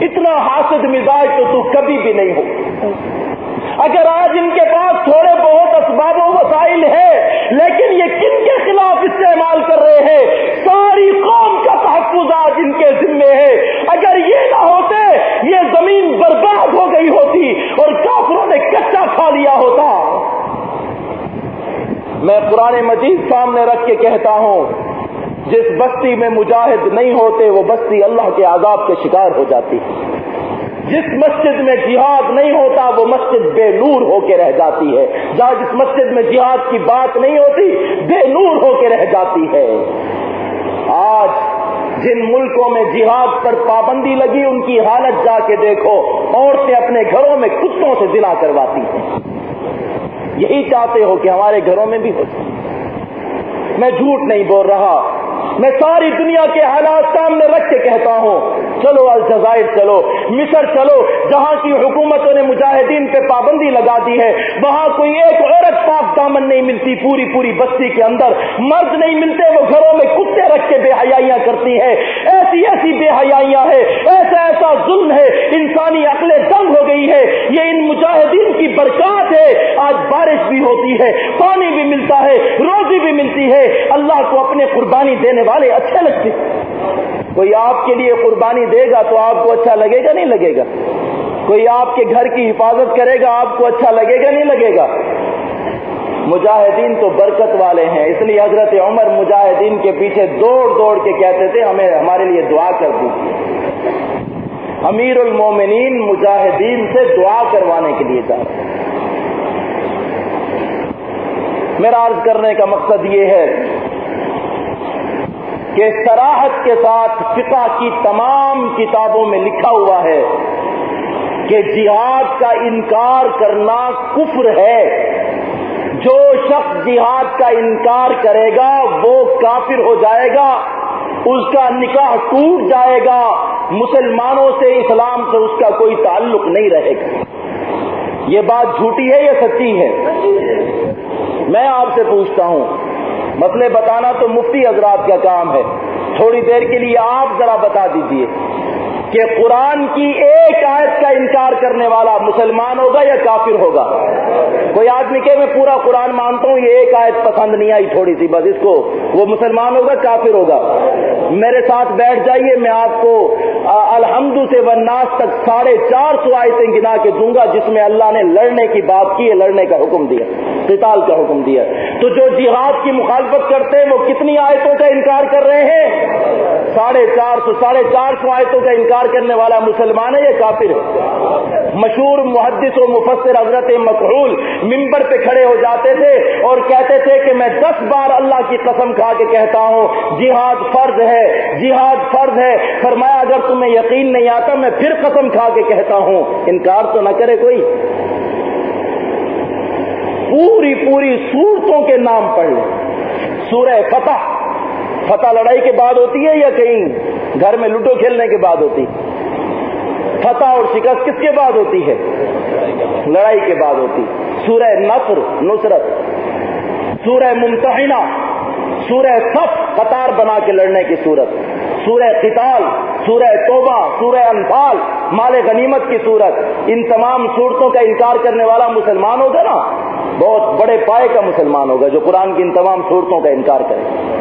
اتنا حاسد مزاج تو تو کبھی بھی نہیں ہو اگر آج ان کے پاس تھوڑے بہت اسباب و وسائل ہے لیکن یہ کن کے خلاف استعمال کر رہے ہیں؟ ساری قوم کا تحفظ آج ان کے ذمے ہے۔ اگر یہ نہ ہوتے، یہ زمین برباد ہو گئی ہوتی اور کافروں نے کچا کھا لیا ہوتا۔ میں پرانے مجید سامنے رکھ کے کہتا ہوں، جس بستی میں مجاہد نہیں ہوتے، وہ بستی اللہ کے عذاب کے شکار ہو جاتی۔ ہے جس مسجد میں جہاد نہیں ہوتا، وہ مسجد بے نور ہو کے رہ جاتی ہے۔ جہاں جس مسجد میں جہاد کی بات نہیں ہوتی، بے نور ہو کے رہ جاتی ہے۔ آج جن ملکوں میں جہاد پر پابندی لگی، ان کی حالت جا کے دیکھو، عورتیں اپنے گھروں میں کتوں سے دلا کرواتی ہیں۔ یہی چاہتے ہو کہ ہمارے گھروں میں بھی ہو میں جھوٹ نہیں بول رہا، میں ساری دنیا کے حالات سامنے رکھ کے کہتا ہوں۔ چلو الجزائر چلو، مصر چلو، جہاں کی حکومتوں نے مجاہدین پہ پابندی لگا دی ہے، وہاں کوئی ایک عورت پاک دامن نہیں ملتی پوری پوری بستی کے اندر، مرد نہیں ملتے، وہ گھروں میں کتے رکھ کے بے حیاں کرتی ہے ایسی ایسی بے حیاں ہے ایسا ایسا ظلم ہے، انسانی عقلیں دنگ ہو گئی ہے یہ ان مجاہدین کی برکات ہے۔ آج بارش بھی ہوتی ہے، پانی بھی ملتا ہے، روزی بھی ملتی ہے۔ اللہ کو اپنے قربانی دینے والے اچھے لگتے کوئی آپ کے لیے قربانی دے گا تو آپ کو اچھا لگے گا نہیں لگے گا کوئی آپ کے گھر کی حفاظت کرے گا آپ کو اچھا لگے گا نہیں لگے گا مجاہدین تو برکت والے ہیں اس لیے حضرت عمر مجاہدین کے پیچھے دوڑ دوڑ کے کہتے تھے، ہمیں ہمارے لیے دعا کر دیجیے امیر المومنین مجاہدین سے دعا کروانے کے لیے جا رہے میرا عرض کرنے کا مقصد یہ ہے کہ سراحت کے ساتھ فقہ کی تمام کتابوں میں لکھا ہوا ہے کہ جہاد کا انکار کرنا کفر ہے۔ جو شخص جہاد کا انکار کرے گا، وہ کافر ہو جائے گا، اس کا نکاح ٹوٹ جائے گا۔ مسلمانوں سے اسلام سے اس کا کوئی تعلق نہیں رہے گا۔ یہ بات جھوٹی ہے یا سچی ہے؟ میں آپ سے پوچھتا ہوں مسئلے بتانا تو مفتی حضرات کا کام ہے۔ تھوڑی دیر کے لیے آپ ذرا بتا دیجیے۔ کہ قرآن کی ایک آیت کا انکار کرنے والا مسلمان ہوگا یا کافر ہوگا؟ کوئی آدمی کہ میں پورا قرآن مانتا ہوں، یہ ایک آیت پسند نہیں آئی تھوڑی سی، بس اس کو، وہ مسلمان ہوگا، کافر ہوگا؟ میرے ساتھ بیٹھ جائیے، میں آپ کو الحمد سے وناس تک ساڑھے چار سو آیتیں گنا کے دوں گا، جس میں اللہ نے لڑنے کی بات کی ہے لڑنے کا حکم دیا، قتال کا حکم دیا۔ تو جو جہاد کی مخالفت کرتے ہیں، وہ کتنی آیتوں کا انکار کر رہے ہیں؟ ساڑھے چار سو، ساڑھے چار سو آیتوں کا انکار انکار کرنے والا مسلمان ہے یا کافر ہے۔ مشہور محدث و مفسر حضرت مقرول ممبر پہ کھڑے ہو جاتے تھے اور کہتے تھے کہ میں دس بار اللہ کی قسم کھا کے کہتا ہوں، جہاد فرض ہے، جہاد فرض ہے۔ فرمایا، اگر تمہیں یقین نہیں آتا، میں پھر قسم کھا کے کہتا ہوں۔ انکار تو نہ کرے کوئی۔ پوری پوری صورتوں کے نام پڑھ لیں۔ سورہ فتح فتح لڑائی کے بعد ہوتی ہے یا کہیں؟ گھر میں لوٹو کھیلنے کے بعد ہوتی فتح اور شکست کس کے بعد ہوتی ہے؟ لڑائی کے بعد ہوتی۔ سورہ نصر، نصرت۔ سورہ ممتحنہ۔ سورہ صف، قطار بنا کے لڑنے کی صورت۔ سورہ قتال، سورہ توبہ، سورہ انفال، مال غنیمت کی صورت۔ ان تمام صورتوں کا انکار کرنے والا مسلمان ہوگا نا؟ بہت بڑے پائے کا مسلمان ہوگا جو قرآن کی ان تمام صورتوں کا انکار کرے۔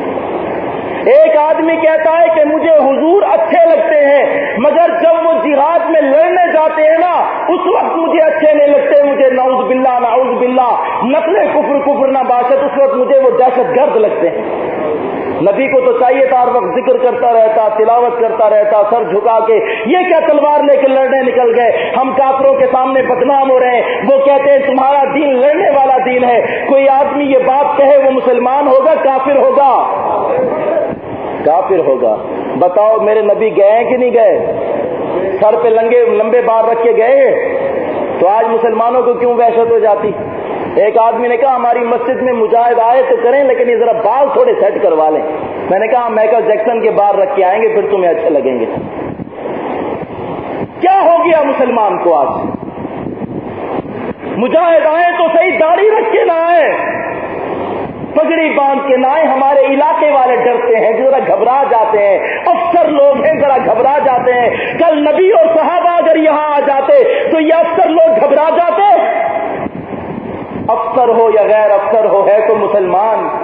ایک آدمی کہتا ہے کہ مجھے حضور اچھے لگتے ہیں، مگر جب وہ جہاد میں لڑنے جاتے ہیں نا، اس وقت مجھے اچھے نہیں لگتے، مجھے نعوذ باللہ نعوذ باللہ نقل کفر کفر نہ باشد، اس وقت مجھے وہ دہشت گرد لگتے ہیں۔ نبی کو تو چاہیے تھا، ہر وقت ذکر کرتا رہتا، تلاوت کرتا رہتا، سر جھکا کے، یہ کیا تلوار لے کے لڑنے نکل گئے؟ ہم کافروں کے سامنے بدنام ہو رہے ہیں۔ وہ کہتے ہیں، تمہارا دین لڑنے والا دین ہے۔ کوئی آدمی یہ بات کہے وہ مسلمان ہوگا، کافر ہوگا؟ کافر ہوگا۔ بتاؤ میرے نبی گئے کہ نہیں گئے؟ سر پہ لنگے، لمبے بار رکھ کے گئے تو آج مسلمانوں کو کیوں وحشت ہو جاتی؟ ایک آدمی نے کہا، ہماری مسجد میں مجاہد آئے تو کریں، لیکن یہ ذرا بال تھوڑے سیٹ کروا لیں۔ میں نے کہا میکل جیکسن کے بار رکھ کے آئیں گے، پھر تمہیں اچھے لگیں گے۔ کیا ہو گیا مسلمان کو آج؟ مجاہد آئے تو صحیح داڑھی رکھ کے نہ آئے۔ پگڑی باندھ کے نائیں ہمارے علاقے والے ڈرتے ہیں ذرا گھبرا جاتے ہیں۔ افسر لوگ ہیں، ذرا گھبرا جاتے ہیں۔ کل نبی اور صحابہ اگر یہاں آ جاتے تو یہ افسر لوگ گھبرا جاتے۔ افسر ہو یا غیر افسر ہو، ہے تو مسلمان۔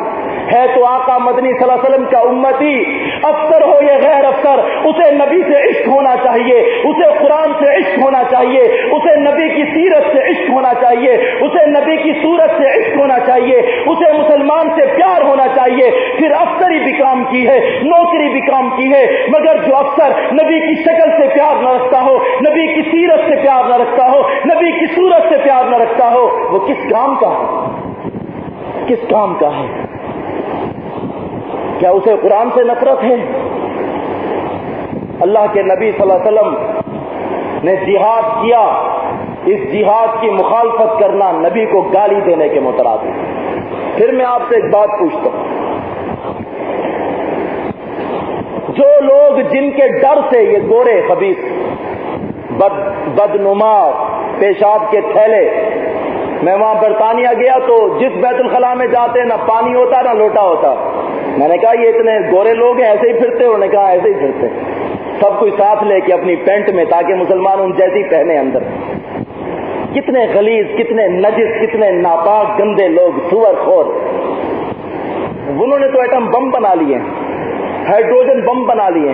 ہے تو آقا مدنی صلی اللہ علیہ وسلم کا امتی، افسر ہو یا غیر افسر، اسے نبی سے عشق ہونا چاہیے، اسے قرآن سے عشق ہونا چاہیے، اسے نبی کی سیرت سے عشق ہونا چاہیے، اسے نبی کی صورت سے عشق ہونا چاہیے، اسے مسلمان سے پیار ہونا چاہیے۔ پھر افسری بھی کام کی ہے، نوکری بھی کام کی ہے، مگر جو افسر نبی کی شکل سے پیار نہ رکھتا ہو، نبی کی سیرت سے پیار نہ رکھتا ہو، نبی کی صورت سے پیار نہ رکھتا ہو، وہ کس کام کا ہے؟ کس کام کا ہے؟ کیا اسے قرآن سے نفرت ہے؟ اللہ کے نبی صلی اللہ علیہ وسلم نے جہاد کیا، اس جہاد کی مخالفت کرنا نبی کو گالی دینے کے مترادف پھر میں آپ سے ایک بات پوچھتا ہوں۔ جو لوگ جن کے ڈر سے یہ گورے خبیص بد، بدنما پیشاب کے تھیلے، میں وہاں برطانیہ گیا تو جس بیت الخلاء میں جاتے نہ پانی ہوتا نہ لوٹا ہوتا۔ میں نے کہا، یہ اتنے گورے لوگ ہیں، ایسے ہی پھرتے انہوں نے کہا، ایسے ہی پھرتے سب کچھ ساتھ لے کے اپنی پینٹ میں تاکہ مسلمان ان جیسی پہنے اندر۔ کتنے غلیظ، کتنے نجس، کتنے ناپاک، گندے لوگ، سور خور۔ انہوں نے تو ایٹم بم بنا لیے ہائیڈروجن بم بنا لیے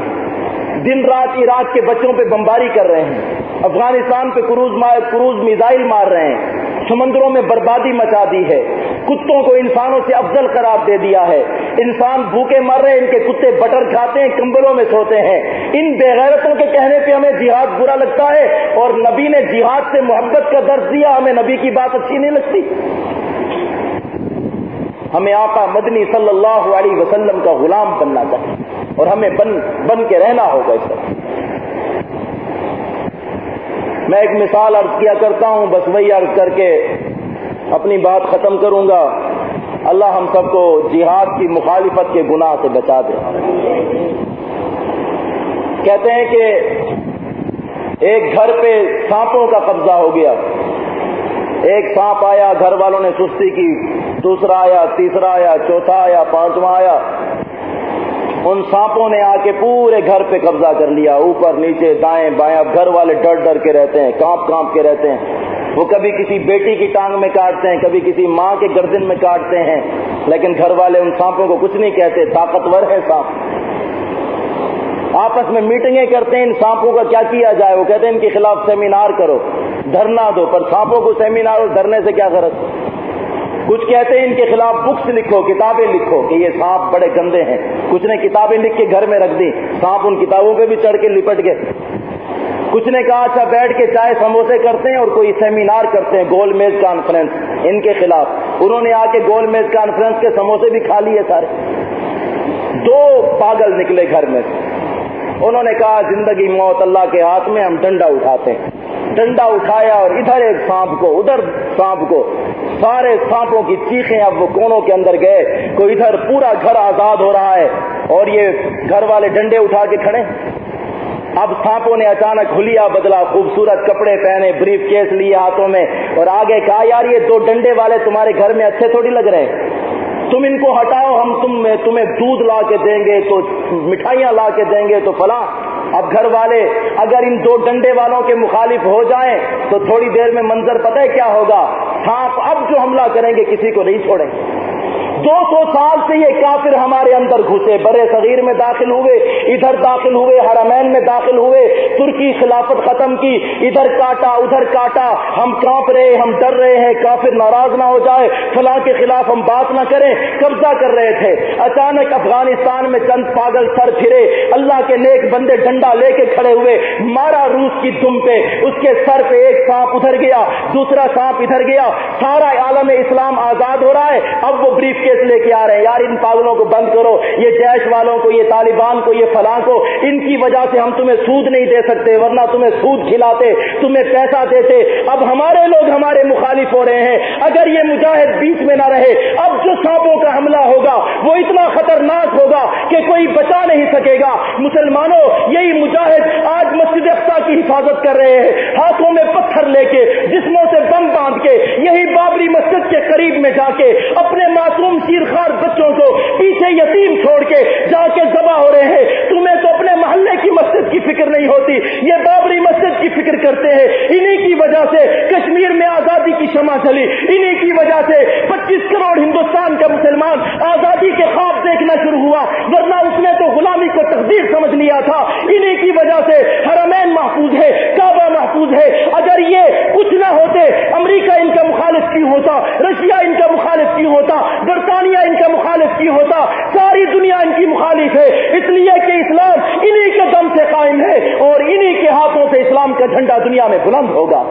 دن رات عراق کے بچوں پہ بمباری کر رہے ہیں۔ افغانستان پہ کروز کروز میزائل مار رہے ہیں۔ سمندروں میں بربادی مچا دی ہے۔ کتوں کو انسانوں سے افضل قرار دے دیا ہے۔ انسان بھوکے مر رہے ان کے کتے بٹر کھاتے ہیں، کمبلوں میں سوتے ہیں۔ ان بےغیرتوں کے کہنے پہ ہمیں جہاد برا لگتا ہے اور نبی نے جہاد سے محبت کا درد دیا، ہمیں نبی کی بات اچھی نہیں لگتی۔ ہمیں آقا مدنی صلی اللہ علیہ وسلم کا غلام بننا چاہیے اور ہمیں بن بن کے رہنا ہوگا اس طرح میں ایک مثال عرض کیا کرتا ہوں، بس وہی عرض کر کے اپنی بات ختم کروں گا۔ اللہ ہم سب کو جہاد کی مخالفت کے گناہ سے بچا دے۔ کہتے ہیں کہ ایک گھر پہ سانپوں کا قبضہ ہو گیا۔ ایک سانپ آیا، گھر والوں نے سستی کی، دوسرا آیا، تیسرا آیا، چوتھا آیا، پانچواں آیا۔ ان سانپوں نے آ کے پورے گھر پہ قبضہ کر لیا، اوپر، نیچے، دائیں، بائیں۔ اب گھر والے ڈر ڈر کے رہتے ہیں، کانپ کانپ کے رہتے ہیں۔ وہ کبھی کسی بیٹی کی ٹانگ میں کاٹتے ہیں، کبھی کسی ماں کے گردن میں کاٹتے ہیں۔ لیکن گھر والے ان سانپوں کو کچھ نہیں کہتے، طاقتور ہے سانپ۔ آپس میں میٹنگیں کرتے ہیں، ان سانپوں کا کیا کیا جائے؟ وہ کہتے ہیں ان کے خلاف سیمینار کرو، دھرنا دو۔ پر سانپوں کو سیمینار اور دھرنے سے کیا غرض؟ کچھ کہتے ہیں ان کے خلاف بکس لکھو، کتابیں لکھو کہ یہ سانپ بڑے گندے ہیں۔ کچھ نے کتابیں لکھ کے گھر میں رکھ دی، سانپ ان کتابوں پہ بھی چڑھ کے لپٹ گئے۔ کچھ نے کہا اچھا بیٹھ کے چائے سموسے کرتے ہیں اور کوئی سیمینار کرتے ہیں، گول میز کانفرنس ان کے خلاف۔ انہوں نے آ کے گول میز کانفرنس کے سموسے بھی کھا لیے سارے۔ دو پاگل نکلے گھر میں۔ انہوں نے کہا، زندگی موت اللہ کے ہاتھ میں، ہم ڈنڈا اٹھاتے ہیں۔ ڈنڈا اٹھایا اور ادھر ایک سانپ کو، ادھر سانپ کو۔ سارے سانپوں کی چیخیں اب وہ کونوں کے اندر گئے۔ کوئی ادھر پورا گھر آزاد ہو رہا ہے اور یہ گھر والے ڈنڈے اٹھا کے کھڑے اب سانپوں نے اچانک ہولیا بدلا، خوبصورت کپڑے پہنے، بریف کیس لیے ہاتھوں میں اور آگے کہا، یار، یہ دو ڈنڈے والے تمہارے گھر میں اچھے تھوڑی لگ رہے ہیں۔ تم ان کو ہٹاؤ، ہم تم میں تمہیں دودھ لا کے دیں گے، تو مٹھائیاں لا کے دیں گے، تو فلاں اب گھر والے اگر ان دو ڈنڈے والوں کے مخالف ہو جائیں تو تھوڑی دیر میں منظر پتہ ہے کیا ہوگا؟ سانپ اب جو حملہ کریں گے، کسی کو نہیں چھوڑیں دو سو سال سے یہ کافر ہمارے اندر گھسے، برے صغیر میں داخل ہوئے، ادھر داخل ہوئے، حرمین میں داخل ہوئے، ترکی خلافت ختم کی، ادھر کاٹا ادھر کاٹا، ہم کانپ رہے، ہم ڈر رہے ہیں، کافر ناراض نہ ہو جائے، فلاں کے خلاف ہم بات نہ کریں، قبضہ کر رہے تھے۔ اچانک افغانستان میں چند پاگل سر پھرے، اللہ کے نیک بندے ڈنڈا لے کے کھڑے ہوئے، مارا روس کی دم پہ، اس کے سر پہ ایک سانپ ادھر گیا، دوسرا سانپ ادھر گیا، سارا عالم اسلام آزاد ہو رہا ہے، اب وہ بریف کے کیس لے کے آ رہے ہیں۔ یار، ان پاگلوں کو بند کرو۔ یہ جیش والوں کو، یہ طالبان کو، یہ فلاں کو، ان کی وجہ سے ہم تمہیں سود نہیں دے سکتے، ورنہ تمہیں سود کھلاتے، تمہیں پیسہ دیتے۔ اب ہمارے لوگ ہمارے مخالف ہو رہے ہیں۔ اگر یہ مجاہد بیچ میں نہ رہے، اب جو سانپوں کا حملہ ہوگا، وہ اتنا خطرناک ہوگا کہ کوئی بچا نہیں سکے گا۔ مسلمانوں، یہی مجاہد آج مسجد اقسا کی حفاظت کر رہے ہیں۔ ہاتھوں میں پتھر لے کے، جسموں سے بم باندھ کے، یہی بابری مسجد کے قریب میں جا کے، اپنے معصوم خار بچوں کو پیچھے یتیم چھوڑ کے جا کے ذبح ہو رہے ہیں۔ تمہیں تو اپنے محلے کی مسجد کی فکر نہیں ہوتی۔ یہ بابری مسجد کی فکر کرتے ہیں۔ انہی کی وجہ سے کشمیر میں آزادی کی شمع چلی۔ انہی کی وجہ سے پچیس کروڑ ہندوستان کا مسلمان آزادی کے خواب دیکھنا شروع ہوا۔ ورنہ اس نے تو غلامی کو تقدیر سمجھ لیا تھا۔ انہی کی وجہ سے حرمین محفوظ ہے کعبہ محفوظ ہے۔ اگر یہ کچھ نہ ہوتے، امریکہ ان کا مخالف کیوں ہوتا؟ رشیا ان کا مخالف کیوں ہوتا؟ برطانیہ ان کا مخالف کی ہوتا؟ ساری دنیا ان کی مخالف ہے۔ اس لیے کہ اسلام انہی کے دم سے قائم ہے اور انہی کے ہاتھوں سے اسلام کا جھنڈا دنیا میں بلند ہوگا۔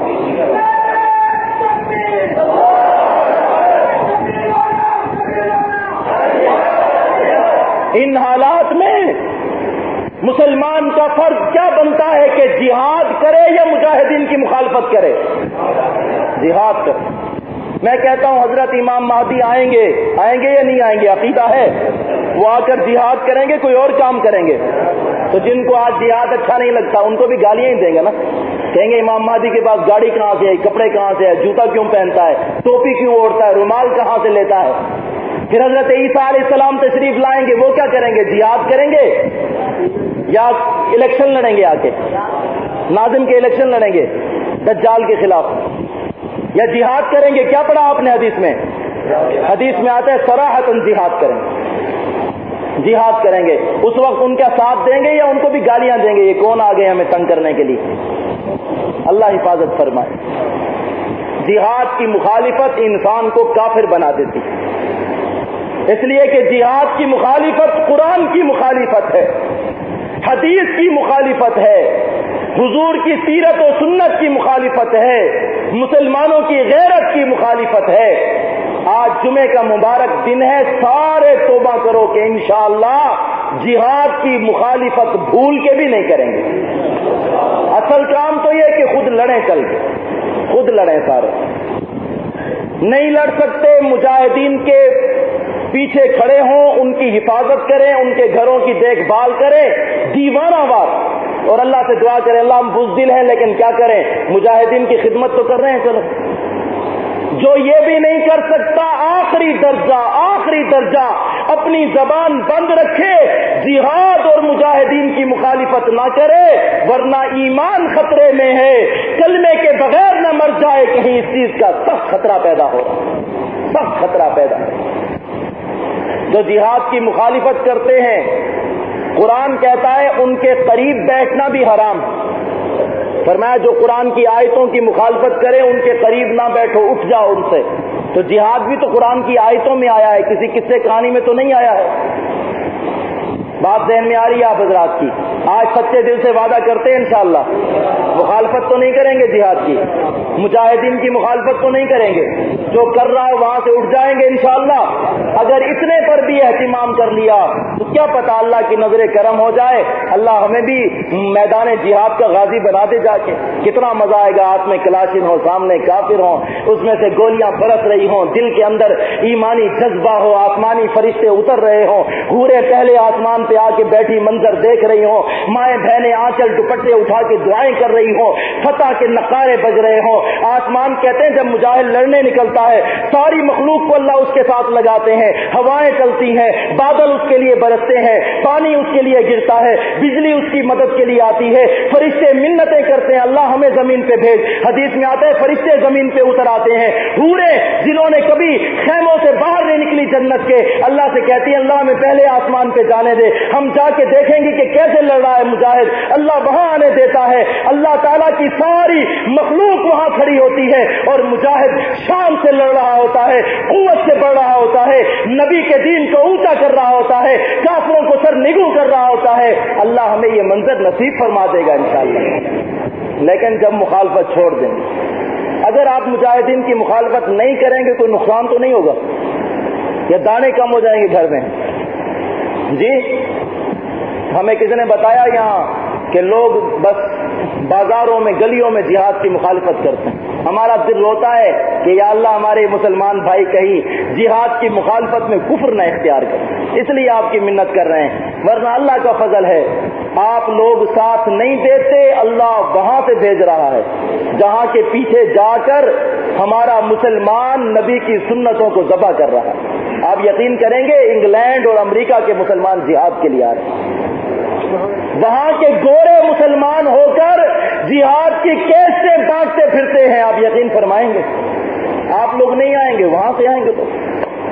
ان حالات میں مسلمان کا فرض کیا بنتا ہے کہ جہاد کرے یا مجاہدین کی مخالفت کرے؟ جہاد کرے۔ میں کہتا ہوں حضرت امام مہدی آئیں گے۔ آئیں گے یا نہیں آئیں گے؟ عقیدہ ہے۔ وہ آ کر جہاد کریں گے، کوئی اور کام کریں گے۔ تو جن کو آج جہاد اچھا نہیں لگتا، ان کو بھی گالیاں ہی دیں گے نا؟ کہیں گے امام مہدی کے پاس گاڑی کہاں سے ہے کپڑے کہاں سے ہے جوتا کیوں پہنتا ہے؟ ٹوپی کیوں اوڑھتا ہے؟ رومال کہاں سے لیتا ہے؟ پھر حضرت عیسیٰ علیہ السلام تشریف لائیں گے، وہ کیا کریں گے؟ جہاد کریں گے؟ یا الیکشن لڑیں گے آ کے؟ ناظم کے الیکشن لڑیں گے، دجال کے خلاف۔ یا جہاد کریں گے، کیا پڑھا آپ نے حدیث میں؟ حدیث میں آتا ہے سراہت جہاد کریں۔ گے جہاد کریں گے۔ اس وقت ان کا ساتھ دیں گے یا ان کو بھی گالیاں دیں گے؟ یہ کون آ گئے ہمیں تنگ کرنے کے لیے؟ اللہ حفاظت فرمائے۔ جہاد کی مخالفت انسان کو کافر بنا دیتی۔ اس لیے کہ جہاد کی مخالفت قرآن کی مخالفت ہے۔ حدیث کی مخالفت ہے، حضور کی سیرت و سنت کی مخالفت ہے، مسلمانوں کی غیرت کی مخالفت ہے۔ آج جمعے کا مبارک دن ہے، سارے توبہ کرو کہ انشاءاللہ جہاد کی مخالفت بھول کے بھی نہیں کریں گے۔ اصل کام تو یہ کہ خود لڑیں چل کے۔ خود لڑیں سارے۔ نہیں لڑ سکتے مجاہدین کے پیچھے کھڑے ہوں، ان کی حفاظت کریں، ان کے گھروں کی دیکھ بھال کریں۔ دیوانہ بات۔ اور اللہ سے دعا کریں، اللہ ہم بزدل ہیں، لیکن کیا کریں؟ مجاہدین کی خدمت تو کر رہے ہیں، چلو۔ جو یہ بھی نہیں کر سکتا، آخری درجہ آخری درجہ، اپنی زبان بند رکھے، جہاد اور مجاہدین کی مخالفت نہ کرے، ورنہ ایمان خطرے میں ہے۔ کلمے کے بغیر نہ مر جائے، کہیں اس چیز کا سخت خطرہ پیدا ہو سخت خطرہ پیدا ہو جو جہاد کی مخالفت کرتے ہیں، قرآن کہتا ہے ان کے قریب بیٹھنا بھی حرام۔ فرمایا جو قرآن کی آیتوں کی مخالفت کرے، ان کے قریب نہ بیٹھو، اٹھ جاؤ ان سے۔ تو جہاد بھی تو قرآن کی آیتوں میں آیا ہے، کسی قصے کہانی میں تو نہیں آیا ہے۔ بات ذہن میں آ رہی ہے آپ حضرات کی۔ آج سچے دل سے وعدہ کرتے ہیں انشاءاللہ۔ مخالفت تو نہیں کریں گے جہاد کی۔ مجاہدین کی مخالفت تو نہیں کریں گے۔ جو کر رہا ہے وہاں سے اٹھ جائیں گے انشاءاللہ۔ اگر اتنے پر بھی اہتمام کر لیا، تو کیا پتا اللہ کی نظر کرم ہو جائے۔ اللہ ہمیں بھی میدان جہاد کا غازی بنا دے جا کے۔ کتنا مزہ آئے گا، ہاتھ میں کلاشن ہو، سامنے کافر ہوں۔ اس میں سے گولیاں برس رہی ہوں۔ دل کے اندر ایمانی جذبہ ہو، آسمانی فرشتے اتر رہے ہوں۔ پورے پہلے آسمان پہ پہ آ کے بیٹھی منظر دیکھ رہی ہوں۔ مائیں بہنیں آنچل دوپٹے اٹھا کے دعائیں کر رہی ہوں۔ فتح کے نقارے بج رہے ہوں۔ آسمان کہتے ہیں جب مجاہد لڑنے نکلتا ہے، ساری مخلوق کو اللہ اس کے ساتھ لگاتے ہیں۔ ہوائیں چلتی ہیں، بادل اس کے لیے برستے ہیں، پانی اس کے لیے گرتا ہے، بجلی اس کی مدد کے لیے آتی ہے۔ فرشتے منتیں کرتے ہیں، اللہ ہمیں زمین پہ بھیج۔ حدیث میں آتا ہے، فرشتے زمین پہ اتر آتے ہیں۔ پورے جنہوں نے کبھی خیموں سے باہر نہیں نکلی جنت کے۔ اللہ سے کہتی ہے، اللہ میں پہلے آسمان پہ جانے دے۔ ہم جا کے دیکھیں گے کہ کیسے لڑ رہا ہے مجاہد۔ اللہ وہاں آنے دیتا ہے۔ اللہ تعالیٰ کی ساری مخلوق وہاں کھڑی ہوتی ہے اور مجاہد شام سے لڑ رہا ہوتا ہے، قوت سے بڑھ رہا ہوتا ہے، نبی کے دین کو اونچا کر رہا ہوتا ہے، کافروں کو سر نگو کر رہا ہوتا ہے۔ اللہ ہمیں یہ منظر نصیب فرما دے گا انشاءاللہ۔ لیکن جب مخالفت چھوڑ دیں اگر آپ مجاہدین کی مخالفت نہیں کریں گے، کوئی نقصان تو نہیں ہوگا؟ یا دانے کم ہو جائیں گے گھر میں؟ جی؟ ہمیں کسی نے بتایا یہاں کہ لوگ بس بازاروں میں، گلیوں میں جہاد کی مخالفت کرتے ہیں۔ ہمارا دل روتا ہے کہ یا اللہ ہمارے مسلمان بھائی کہیں جہاد کی مخالفت میں کفر نہ اختیار کریں۔ اس لیے آپ کی منت کر رہے ہیں۔ ورنہ اللہ کا فضل ہے۔ آپ لوگ ساتھ نہیں دیتے، اللہ وہاں سے بھیج رہا ہے۔ جہاں کے پیچھے جا کر ہمارا مسلمان نبی کی سنتوں کو ذبح کر رہا ہے۔ آپ یقین کریں گے، انگلینڈ اور امریکہ کے مسلمان جہاد کے لیے آ رہے ہیں۔ وہاں کے گورے مسلمان ہو کر جہاد کی کیسے بانٹتے پھرتے ہیں، آپ یقین فرمائیں گے؟ آپ لوگ نہیں آئیں گے، وہاں سے آئیں گے تو۔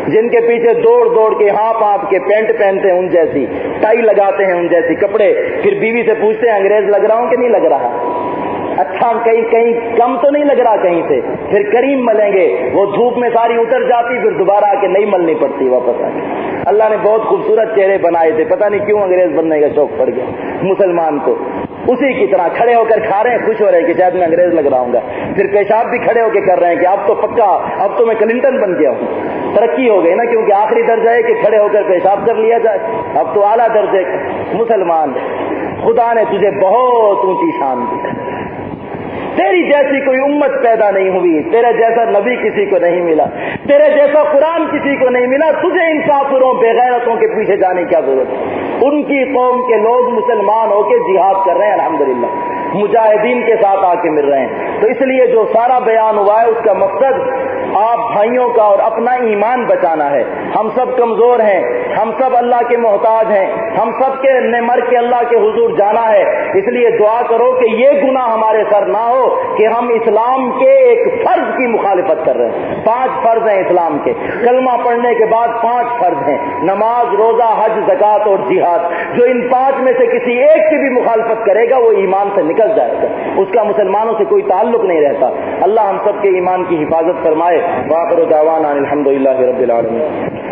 جن کے پیچھے دوڑ دوڑ کے ہاں ہاپ آپ کے پینٹ پہنتے ہیں، ان جیسی ٹائی لگاتے ہیں، ان جیسی کپڑے۔ پھر بیوی سے پوچھتے ہیں، انگریز لگ رہا ہوں کہ نہیں لگ رہا؟ اچھا کہیں کہیں کم تو نہیں لگ رہا کہیں سے؟ پھر کریم ملیں گے۔ وہ دھوپ میں ساری اتر جاتی، پھر دوبارہ آ کے نہیں ملنی پڑتی واپس آ کے۔ اللہ نے بہت خوبصورت چہرے بنائے تھے۔ پتہ نہیں کیوں انگریز بننے کا شوق پڑ گیا۔ مسلمان کو۔ اسی کی طرح کھڑے ہو کر کھا رہے ہیں، خوش ہو رہے ہیں کہ شاید میں انگریز لگ رہا ہوں گا۔ پھر پیشاب بھی کھڑے ہو کے کر رہے ہیں کہ اب تو پکا، اب تو میں کلنٹن بن گیا ہوں۔ ترقی ہو گئی نا، کیونکہ آخری درجہ ہے کہ کھڑے ہو کر پیشاب کر لیا جائے۔ اب تو اعلیٰ درجے مسلمان، خدا نے تجھے بہت اونچی شان دی۔ تیری جیسی کوئی امت پیدا نہیں ہوئی، تیرے جیسا نبی کسی کو نہیں ملا، تیرے جیسا قرآن کسی کو نہیں ملا، تجھے ان کافروں بےغیرتوں کے پیچھے جانے کی ضرورت ہے؟ ان کی قوم کے لوگ مسلمان ہو کے جہاد کر رہے ہیں، الحمدللہ، مجاہدین کے ساتھ آ کے مل رہے ہیں۔ تو اس لیے جو سارا بیان ہوا ہے، اس کا مقصد آپ بھائیوں کا اور اپنا ایمان بچانا ہے۔ ہم سب کمزور ہیں، ہم سب اللہ کے محتاج ہیں، ہم سب کے مر کے اللہ کے حضور جانا ہے۔ اس لیے دعا کرو کہ یہ گناہ ہمارے سر نہ ہو کہ ہم اسلام کے ایک فرض کی مخالفت کر رہے ہیں۔ پانچ فرض ہیں اسلام کے۔ کلمہ پڑھنے کے بعد پانچ فرض ہیں۔ نماز، روزہ، حج زکات اور جہاد۔ جو ان پانچ میں سے کسی ایک کی بھی مخالفت کرے گا، وہ ایمان سے نکل جائے گا۔ اس کا مسلمانوں سے کوئی تعلق نہیں رہتا۔ اللہ ہم سب کے ایمان کی حفاظت فرمائے۔ واخر دعوانا الحمد للہ رب العالمین